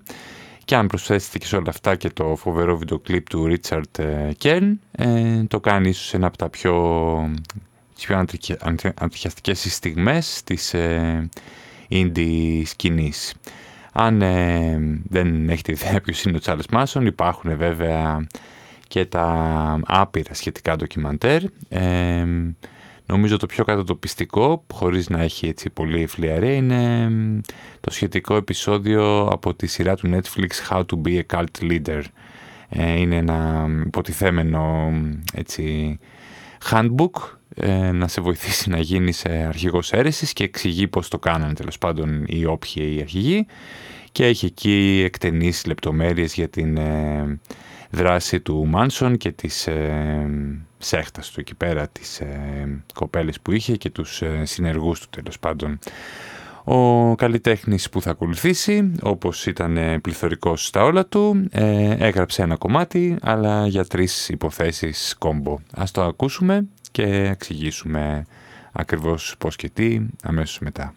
Και αν προσθέσετε και σε όλα αυτά και το φοβερό βίντεο κλιπ του Ρίτσαρτ Κέρν, το κάνει ίσως ένα από τα πιο τις πιο αντιχιαστικές στιγμές της ε, indie σκηνής. Αν ε, δεν έχετε ιδέα ποιος είναι ο Τσάρλς Μάσον, υπάρχουν βέβαια και τα άπειρα σχετικά ντοκιμαντέρ. Ε, νομίζω το πιο κατατοπιστικό, χωρίς να έχει έτσι πολύ φλιαρέ, είναι το σχετικό επεισόδιο από τη σειρά του Netflix How to be a cult leader. Ε, είναι ένα υποτιθέμενο έτσι, handbook ε, να σε βοηθήσει να γίνεις αρχηγός αίρεσης και εξηγεί πώς το κάνανε τέλος πάντων οι όποιοι οι αρχηγοί και έχει εκεί εκτενείς λεπτομέρειες για την ε, δράση του Μάνσον και της ε, σέχτας του εκεί πέρα, τις ε, κοπέλες που είχε και τους ε, συνεργούς του τέλος πάντων. Ο καλλιτέχνης που θα ακολουθήσει, όπως ήταν πληθωρικός στα όλα του, έγραψε ένα κομμάτι, αλλά για τρεις υποθέσεις κόμπο. Ας το ακούσουμε και εξηγήσουμε ακριβώς πώς και τι αμέσως μετά.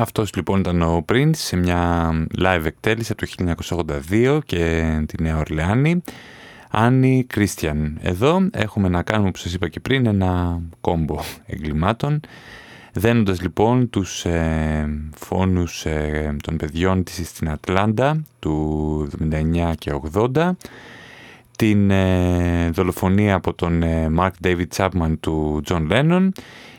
Αυτός λοιπόν ήταν ο Prince σε μια live εκτέλεση από το 1982 και τη Νέα Ορλεάνη. Annie Christian. Εδώ έχουμε να κάνουμε, όπως σας είπα και πριν, ένα κόμπο εγκλημάτων. Δένοντας λοιπόν τους ε, φόνους ε, των παιδιών της στην Ατλάντα του 79 και 80, την ε, δολοφονία από τον ε, Mark David Chapman του John Lennon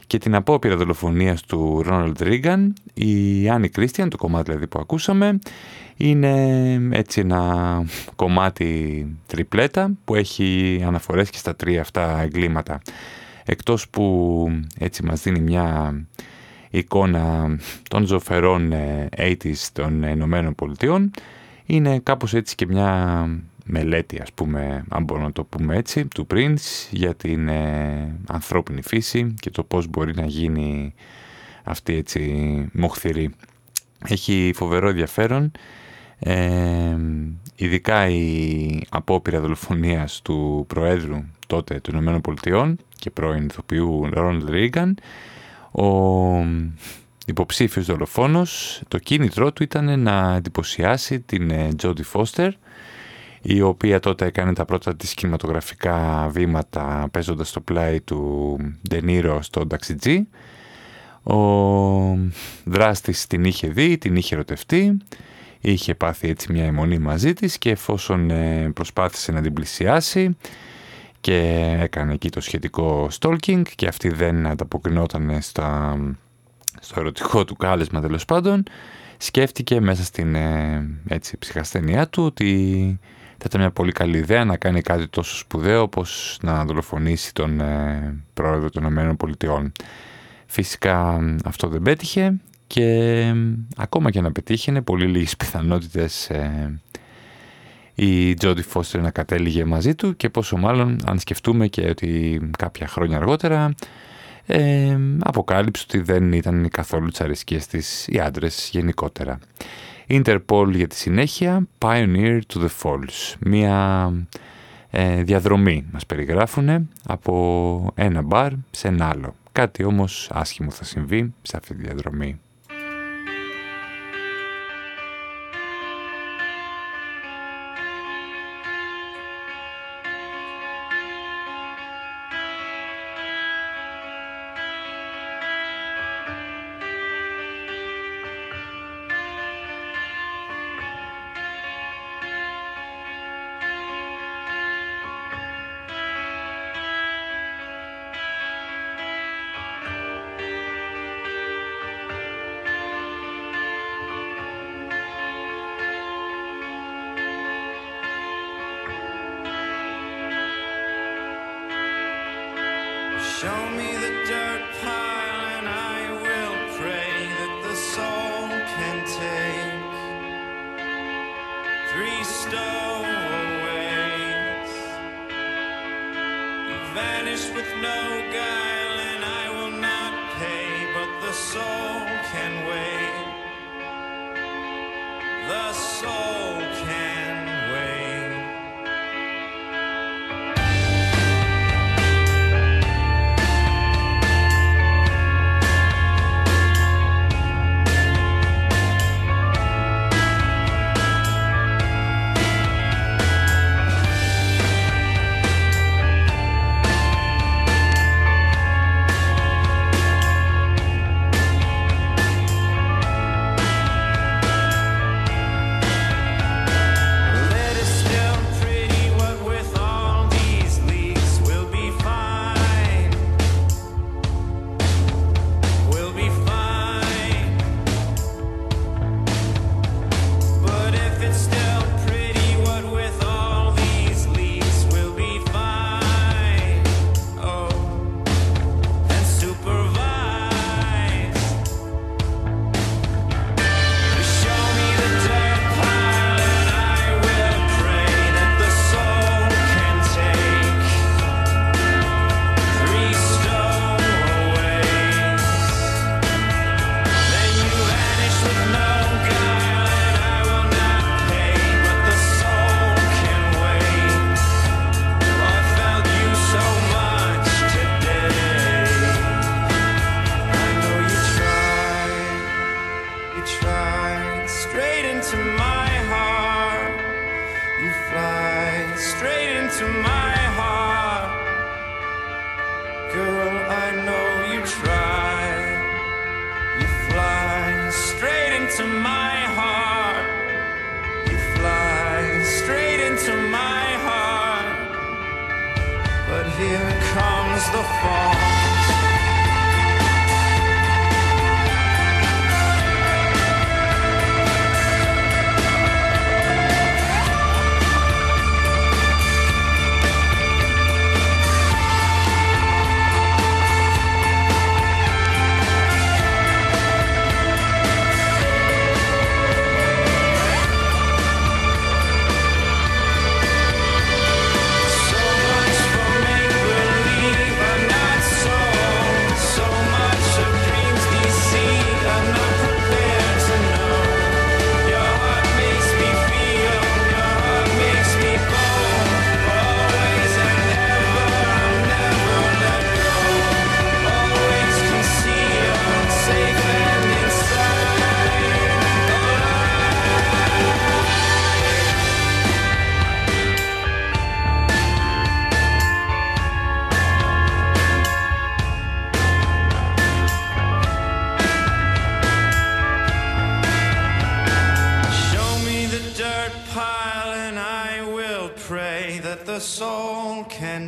και την απόπειρα δολοφονίας του Ρόναλντ Ρίγκαν, η Άννη Κρίστιαν, το κομμάτι δηλαδή που ακούσαμε, είναι έτσι ένα κομμάτι τριπλέτα που έχει αναφορές και στα τρία αυτά εγκλήματα. Εκτός που έτσι μας δίνει μια εικόνα των ζωφερών 80's ε, των Ηνωμένων Πολιτειών, είναι κάπως έτσι και μια μελέτη, ας πούμε, αν μπορούμε να το πούμε έτσι, του Prince για την ε, ανθρώπινη φύση και το πώς μπορεί να γίνει αυτή έτσι μοχθηρή. Έχει φοβερό ενδιαφέρον, ε, ειδικά η απόπειρα δολοφονίας του Προέδρου τότε των Ηνωμένων Πολιτειών και πρώην ηθοποιού Ρόναλντ Ρίγκαν, ο υποψήφιος δολοφόνος, το κίνητρό του ήταν να εντυπωσιάσει την Τζόντι Φώστερ, η οποία τότε έκανε τα πρώτα της κινηματογραφικά βήματα παίζοντας το πλάι του Ντενίρο στο Ταξιτζή. Ο δράστης την είχε δει, την είχε ερωτευτεί, είχε πάθει έτσι μια αιμονή μαζί της και εφόσον ε, προσπάθησε να την πλησιάσει και έκανε εκεί το σχετικό stalking και αυτή δεν ανταποκρινόταν στα, στο ερωτικό του κάλεσμα τέλος πάντων, σκέφτηκε μέσα στην ε, έτσι, ψυχασθένειά του ότι θα ήταν μια πολύ καλή ιδέα να κάνει κάτι τόσο σπουδαίο όπως να δολοφονήσει τον ε, πρόεδρο των ΗΠΑ. Φυσικά αυτό δεν πέτυχε και ακόμα και να πετύχει πολύ λίγες πιθανότητες ε, η Τζόντι Φώστερ να κατέληγε μαζί του και πόσο μάλλον αν σκεφτούμε και ότι κάποια χρόνια αργότερα ε, αποκάλυψε ότι δεν ήταν καθόλου τσαρισκίες της οι άντρες γενικότερα. Interpol για τη συνέχεια, Pioneer to the Falls. Μία ε, διαδρομή μας περιγράφουν από ένα μπαρ σε ένα άλλο. Κάτι όμως άσχημο θα συμβεί σε αυτή τη διαδρομή.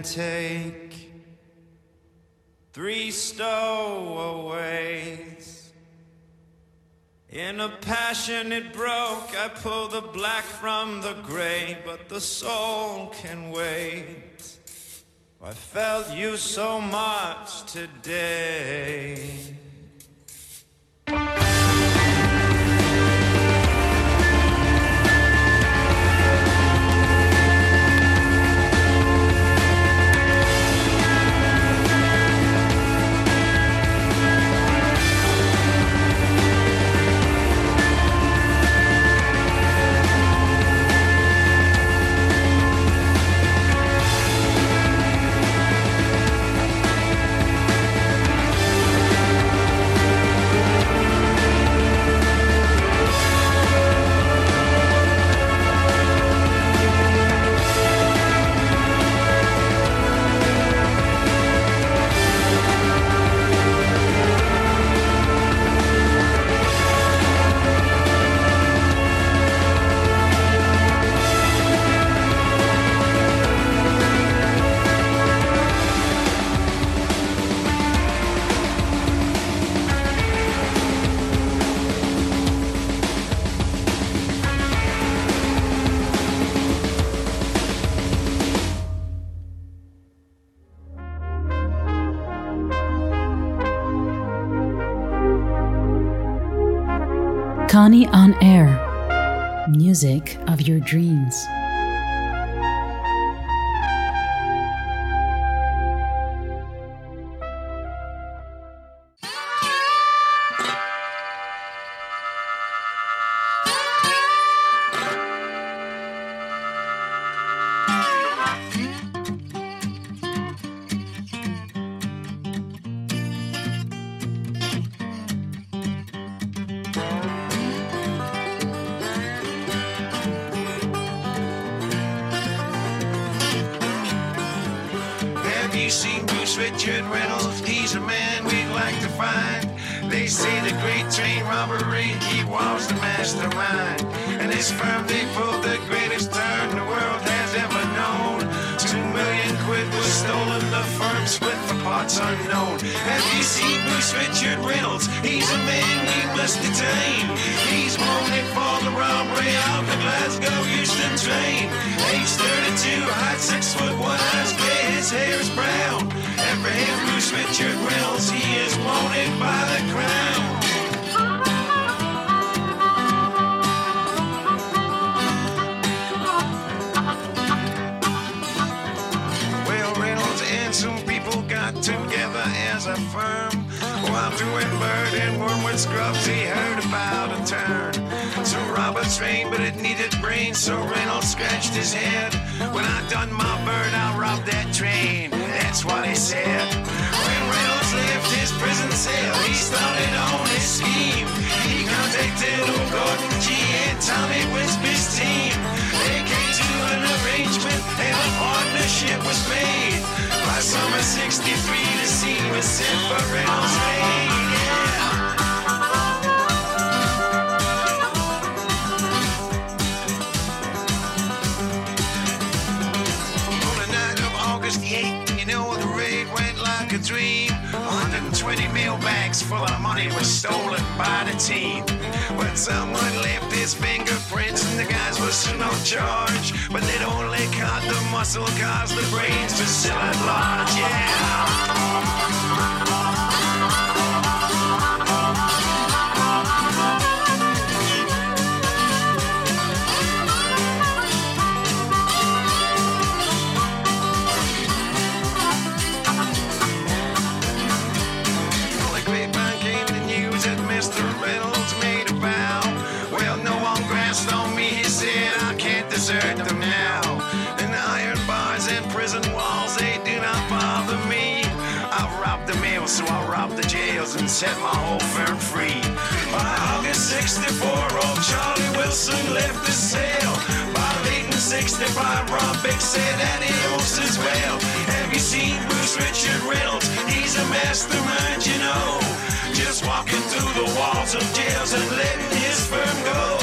take three stowaways. In a passion it broke, I pull the black from the gray, but the soul can wait. I felt you so much today. music of your dreams. was made by summer 63. The scene was set for Reynolds On the night of August 8th, you know the raid went like a dream. 120 full of money was by the team. But someone left his fingerprints and the guys were still no charge. But they'd only caught the muscle cause the brains were still at large, yeah. And set my whole firm free. By August 64, old Charlie Wilson left the cell. By late in 65, Rob Bick said owes as well. Have you seen Bruce Richard Reynolds? He's a mastermind, you know. Just walking through the walls of jails and letting his firm go.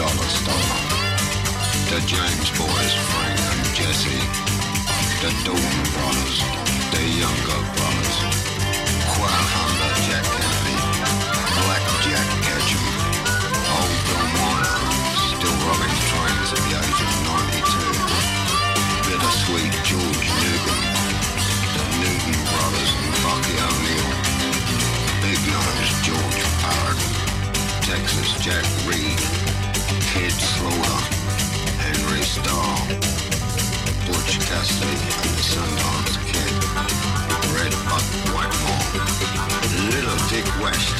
$10,000 stolen. The James boys, Frank and Jesse. The Dalton brothers, the younger brothers. Quail Hunter, Jack Kennedy. Black Jack Ketchum. Old Bill Miner, still robbing trains at the age of 92. Bittersweet George Newcomb. The Newton brothers and Bucky O'Neill. Big Nose George Parrott. Texas Jack Reed. Starr. Butch Cassidy and the Sundance Kid. Red Buck Whitemore. Little Dick West.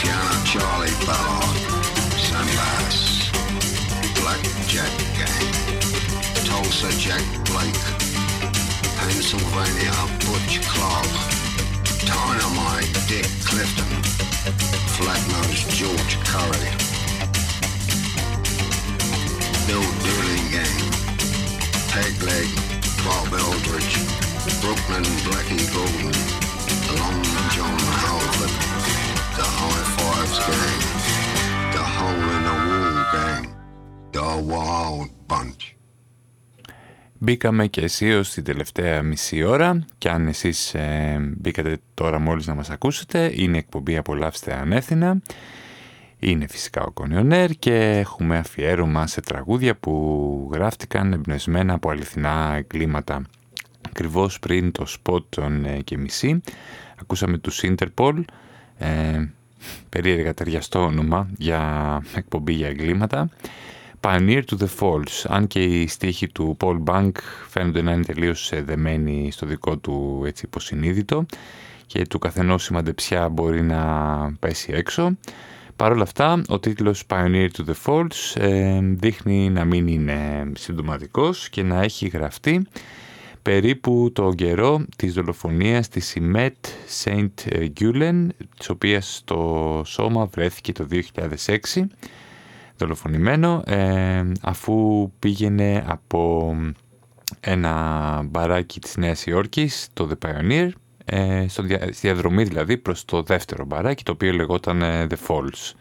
Piano Charlie Ballard. Sam Bass. Black Jack Gang. Tulsa Jack Blake. Pennsylvania Butch Clark, Dynamite Dick Clifton, Flatnose George Curry, Bill Dooley Gang, Peg Leg Bob Eldridge, Brooklyn Blackie Golden, Long John Halford, the High Fives Gang, the Hole in the Wall Gang, the Wild Bunch. Μπήκαμε και αισίως στην τελευταία μισή ώρα και αν εσείς ε, μπήκατε τώρα μόλις να μας ακούσετε είναι εκπομπή «Απολαύστε ανέθινα». Είναι φυσικά ο Κονιονέρ και έχουμε αφιέρωμα σε τραγούδια που γράφτηκαν εμπνευσμένα από αληθινά εγκλήματα. Ακριβώς πριν το σποτ των ε, και μισή ακούσαμε τους Interpol, ε, περίεργα ταιριαστό όνομα για εκπομπή για εγκλήματα. Pioneer to the Falls, αν και οι στίχοι του Paul Bank φαίνονται να είναι τελείως ε, δεμένοι στο δικό του έτσι υποσυνείδητο και του καθενός σημαντεψιά μπορεί να πέσει έξω. Παρ' όλα αυτά, ο τίτλος Pioneer to the Falls ε, δείχνει να μην είναι συντοματικός και να έχει γραφτεί περίπου το καιρό της δολοφονίας της Ιμέτ Saint Gulen, της οποίας το σώμα βρέθηκε το 2006 δολοφονημένο ε, αφού πήγαινε από ένα μπαράκι της Νέας Υόρκης, το The Pioneer, ε, στο δια, στη διαδρομή δηλαδή προς το δεύτερο μπαράκι, το οποίο λεγόταν ε, The Falls.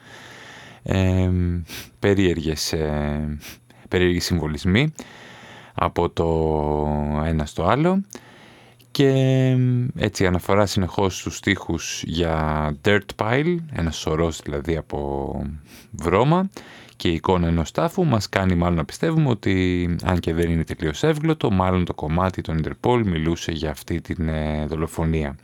Ε, περίεργες, ε, περίεργοι συμβολισμοί από το ένα στο άλλο και έτσι αναφορά συνεχώς στους στίχους για Dirt Pile, ένα σωρός δηλαδή από βρώμα και η εικόνα ενός τάφου μας κάνει μάλλον να πιστεύουμε ότι αν και δεν είναι τελείως εύγλωτο, μάλλον το κομμάτι των Interpol μιλούσε για αυτή την ε, δολοφονία.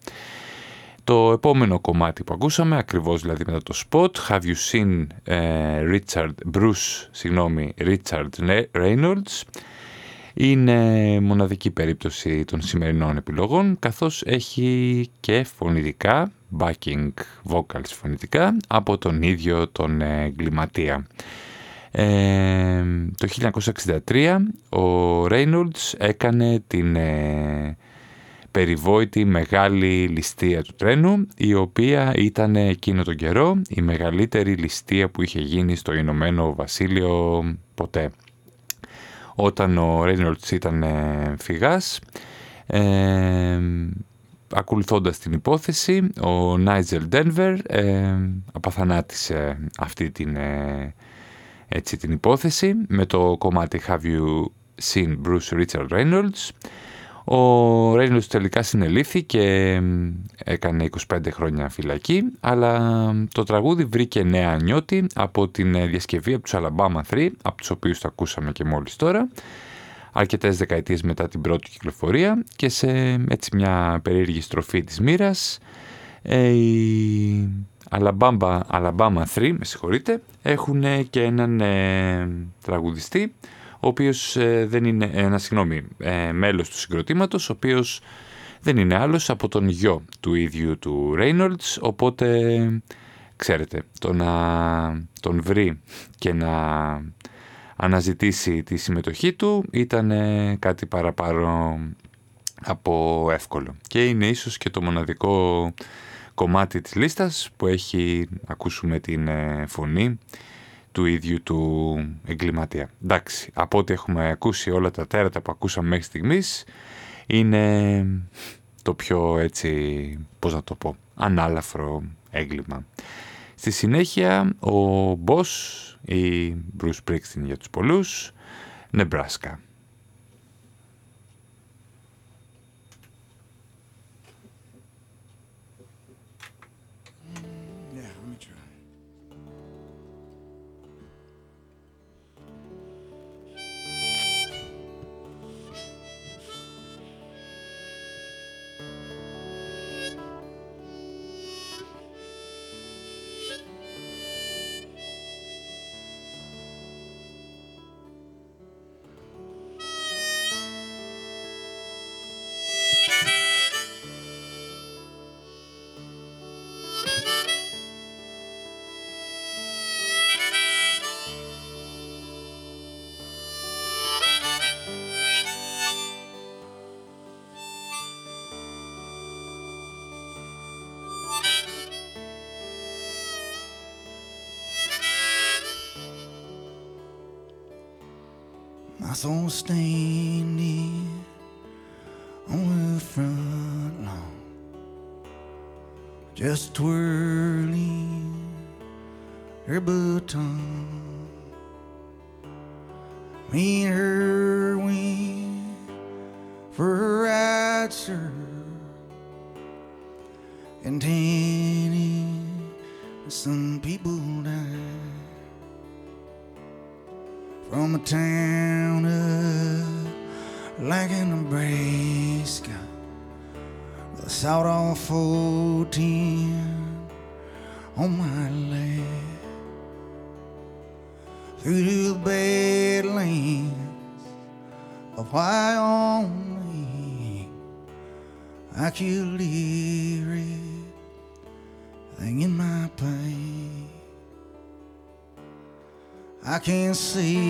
Το επόμενο κομμάτι που ακούσαμε, ακριβώς δηλαδή μετά το spot, Have You Seen uh, Richard, Bruce, συγγνώμη, Richard Reynolds, είναι μοναδική περίπτωση των σημερινών επιλογών, καθώς έχει και φωνητικά, backing vocals φωνητικά, από τον ίδιο τον εγκληματία. Ε, το 1963 ο Reynolds έκανε την ε, περιβόητη μεγάλη ληστεία του τρένου, η οποία ήταν εκείνο τον καιρό η μεγαλύτερη ληστεία που είχε γίνει στο Ηνωμένο Βασίλειο ποτέ. όταν ο Reynolds ήταν ε, φυγάς. Ε, ακολουθώντας την υπόθεση, ο Νάιτζελ Ντένβερ ε, απαθανάτησε αυτή την, ε, έτσι, την υπόθεση με το κομμάτι Have You Seen Bruce Richard Reynolds; Ο Reynolds τελικά συνελήφθη και έκανε 25 χρόνια φυλακή, αλλά το τραγούδι βρήκε νέα νιώτη από την διασκευή από τους Alabama 3, από τους οποίους το ακούσαμε και μόλις τώρα, αρκετές δεκαετίες μετά την πρώτη κυκλοφορία και σε έτσι μια περίεργη στροφή της μοίρας. Ε, οι Alabama, Alabama 3, με συγχωρείτε, έχουν και έναν ε, τραγουδιστή, ο οποίος ε, δεν είναι, ένα συγγνώμη, ε, μέλος του συγκροτήματος, ο οποίος δεν είναι άλλος από τον γιο του ίδιου του Reynolds, οπότε ξέρετε, το να τον βρει και να αναζητήσει τη συμμετοχή του ήταν κάτι παραπάνω από εύκολο. Και είναι ίσως και το μοναδικό κομμάτι της λίστας που έχει, ακούσουμε την ε, φωνή του ίδιου του εγκληματία. Εντάξει, από ό,τι έχουμε ακούσει όλα τα τέρατα που ακούσαμε μέχρι στιγμής, είναι το πιο έτσι, πώς να το πω, ανάλαφρο έγκλημα. Στη συνέχεια ο Boss ή Bruce Springsteen για τους πολλούς, Nebraska. Saw standing on the front lawn, just twirling her baton. Me and her 14 on my lap. Through the badlands of Wyoming. I killed everything in my pain. I can't see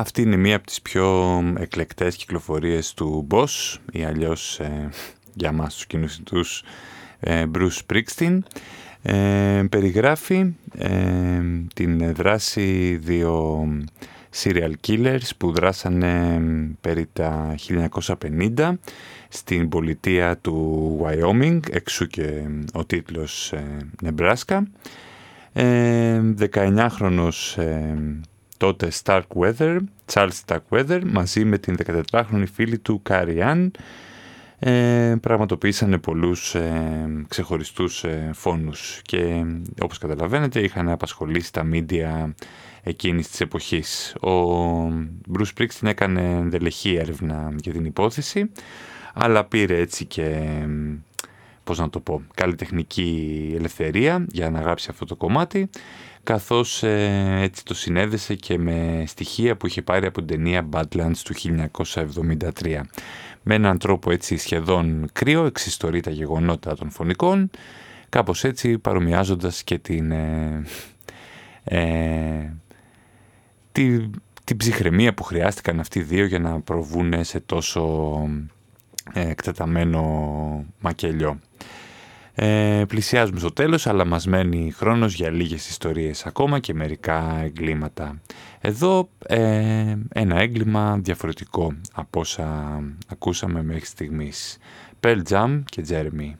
Αυτή είναι μία από τις πιο εκλεκτές κυκλοφορίες του Boss ή αλλιώς ε, για μας τους κοινούς ε, Bruce Springsteen. Ε, περιγράφει ε, την δράση δύο serial killers που δράσανε περί τα 1950 στην πολιτεία του Wyoming, εξού και ο τίτλος Nebraska. 19χρονος τότε Starkweather, Charles Starkweather, μαζί με την 14χρονη φίλη του Κάριαν, ε, πραγματοποίησαν πολλούς ε, ξεχωριστούς ε, φόνους και όπως καταλαβαίνετε είχαν απασχολήσει τα μίντια εκείνης της εποχής. Ο Bruce Springsteen έκανε ενδελεχή έρευνα για την υπόθεση, αλλά πήρε έτσι και, πώς να το πω, καλλιτεχνική ελευθερία για να γράψει αυτό το κομμάτι καθώς ε, έτσι το συνέδεσε και με στοιχεία που είχε πάρει από την ταινία Badlands του 1973. Με έναν τρόπο έτσι σχεδόν κρύο εξιστορεί τα γεγονότα των φωνικών, κάπως έτσι παρομοιάζοντας και την, ε, ε, τη, την ψυχραιμία που χρειάστηκαν αυτοί οι δύο για να προβούν σε τόσο εκτεταμένο μακελιό. Ε, πλησιάζουμε στο τέλος, αλλά μας μένει χρόνος για λίγες ιστορίες ακόμα και μερικά εγκλήματα. Εδώ ε, ένα έγκλημα διαφορετικό από όσα ακούσαμε μέχρι στιγμής. Pearl Jam και Jeremy.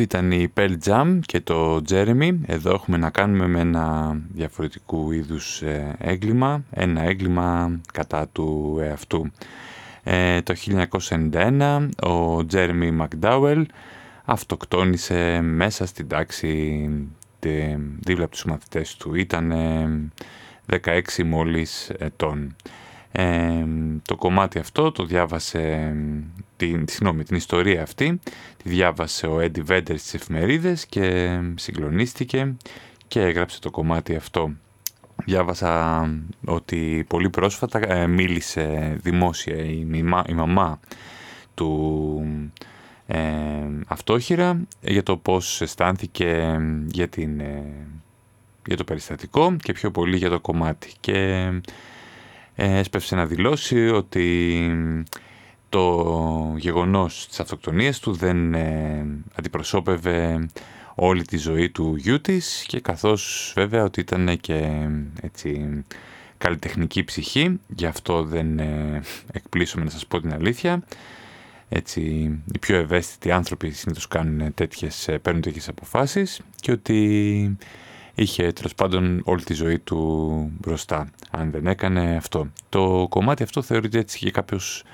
Αυτή ήταν η Pearl Jam και το Jeremy. Εδώ έχουμε να κάνουμε με ένα διαφορετικού είδους ε, έγκλημα, ένα έγκλημα κατά του εαυτού. Ε, το 1991 ο Jeremy McDowell αυτοκτόνησε μέσα στην τάξη δίπλα από τους μαθητές του. Ήταν 16 μόλις ετών. Ε, το κομμάτι αυτό το διάβασε, την, συγνώμη, την ιστορία αυτή, τη διάβασε ο Έντι Βέντερ στις εφημερίδες και συγκλονίστηκε και έγραψε το κομμάτι αυτό. Διάβασα ότι πολύ πρόσφατα ε, μίλησε δημόσια η, η μαμά του ε, αυτόχειρα για το πώς αισθάνθηκε για, την, ε, για το περιστατικό και πιο πολύ για το κομμάτι. Και έσπευσε να δηλώσει ότι το γεγονός της αυτοκτονίας του δεν ε, αντιπροσώπευε όλη τη ζωή του γιού της και καθώς βέβαια ότι ήταν και έτσι καλλιτεχνική ψυχή, γι' αυτό δεν ε, εκπλήσωμαι να σας πω την αλήθεια. Έτσι, οι πιο ευαίσθητοι άνθρωποι συνήθως κάνουν τέτοιες, ε, παίρνουν τέτοιες αποφάσεις και ότι είχε τέλος πάντων όλη τη ζωή του μπροστά, αν δεν έκανε αυτό. Το κομμάτι αυτό θεωρείται έτσι και κάποιος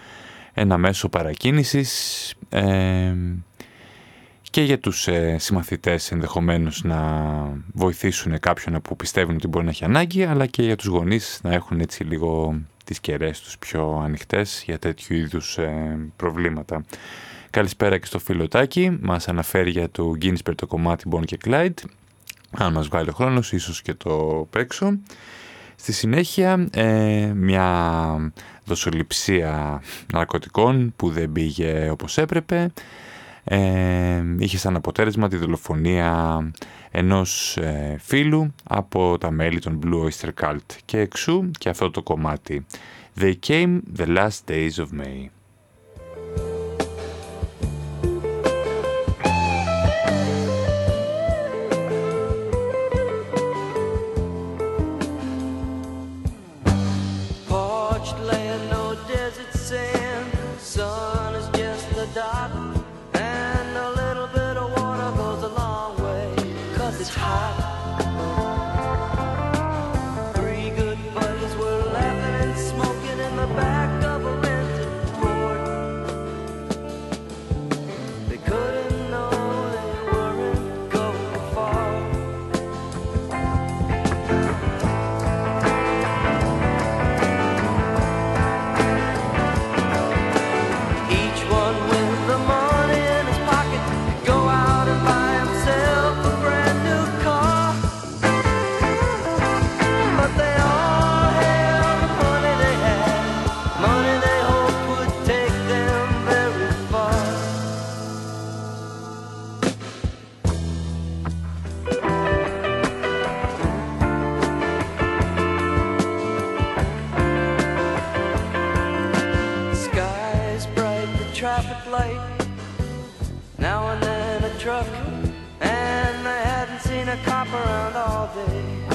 ένα μέσο παρακίνησης ε, και για τους ε, συμμαθητές ενδεχομένως να βοηθήσουν κάποιον που πιστεύουν ότι μπορεί να έχει ανάγκη, αλλά και για τους γονείς να έχουν έτσι λίγο τις κεραίες τους πιο ανοιχτές για τέτοιου είδους ε, προβλήματα. Καλησπέρα και στο φιλοτάκι, μας αναφέρει για το Guinness το κομμάτι Bon και Clyde αν μας βγάλει ο χρόνος ίσως και το παίξω. Στη συνέχεια ε, μια δοσοληψία ναρκωτικών που δεν πήγε όπως έπρεπε ε, είχε σαν αποτέλεσμα τη δολοφονία ενός ε, φίλου από τα μέλη των Blue Oyster Cult και εξού και αυτό το κομμάτι They came the last days of May. traffic light. Now and then a truck, and I hadn't seen a cop around all day.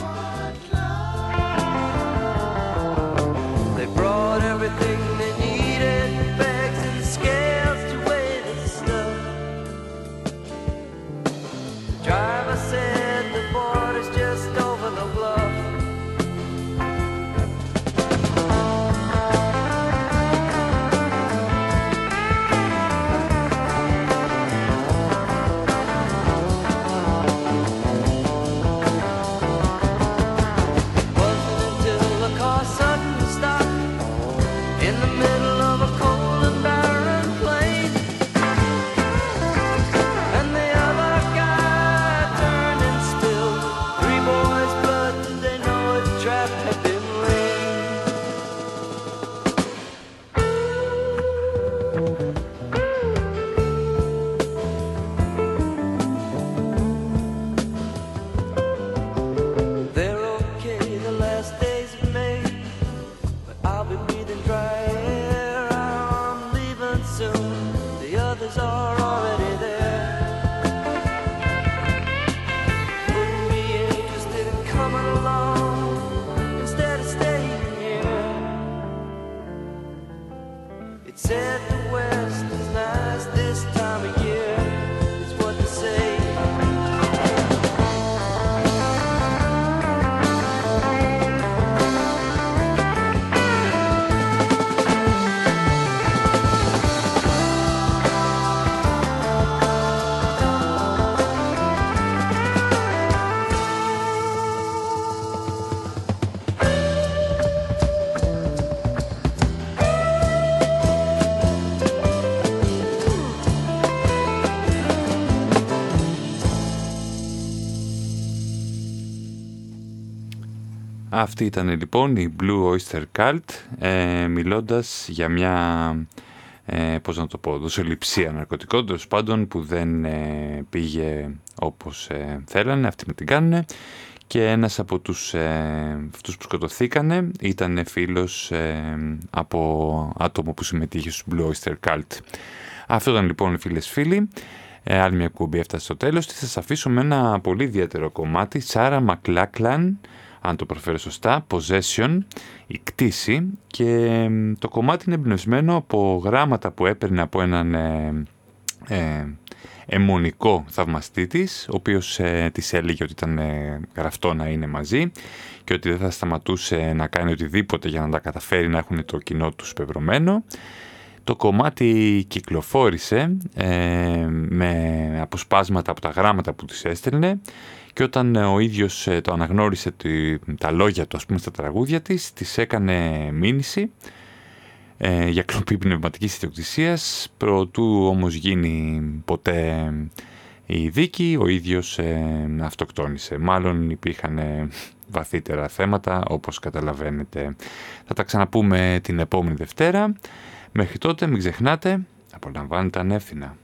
Αυτή ήταν λοιπόν η Blue Oyster Cult ε, μιλώντας για μια, ε, πώς να το πω, δοσοληψία ναρκωτικών τέλος πάντων που δεν ε, πήγε όπως ε, θέλανε, αυτοί με την κάνουν και ένας από τους, ε, αυτούς που σκοτωθήκανε ήταν φίλος από άτομο που συμμετείχε στους Blue Oyster Cult. Αυτό ήταν λοιπόν φίλες φίλοι. Ε, άλλη μια κουμπί έφτασε στο τέλος. Θα σας αφήσω με ένα πολύ ιδιαίτερο κομμάτι. Σάρα Μακλάκλαν αν το προφέρω σωστά, Possession, η κτήση και το κομμάτι είναι εμπνευσμένο από γράμματα που έπαιρνε από έναν ε, ε, αιμονικό θαυμαστή της, ο οποίος ε, της έλεγε ότι ήταν ε, γραφτό να είναι μαζί και ότι δεν θα σταματούσε να κάνει οτιδήποτε για να τα καταφέρει να έχουν το κοινό τους πευρωμένο. Το κομμάτι κυκλοφόρησε ε, με αποσπάσματα από τα γράμματα που της έστελνε και όταν ε, ο ίδιος ε, το αναγνώρισε τα λόγια του ας πούμε στα τραγούδια της, της έκανε μήνυση ε, για κλοπή πνευματικής ιδιοκτησίας προτού όμως γίνει ποτέ η δίκη, ο ίδιος ε, αυτοκτόνησε. Μάλλον υπήρχαν βαθύτερα θέματα όπως καταλαβαίνετε. Θα τα ξαναπούμε την επόμενη Δευτέρα. Μέχρι τότε μην ξεχνάτε, απολαμβάνετε ανεύθυνα.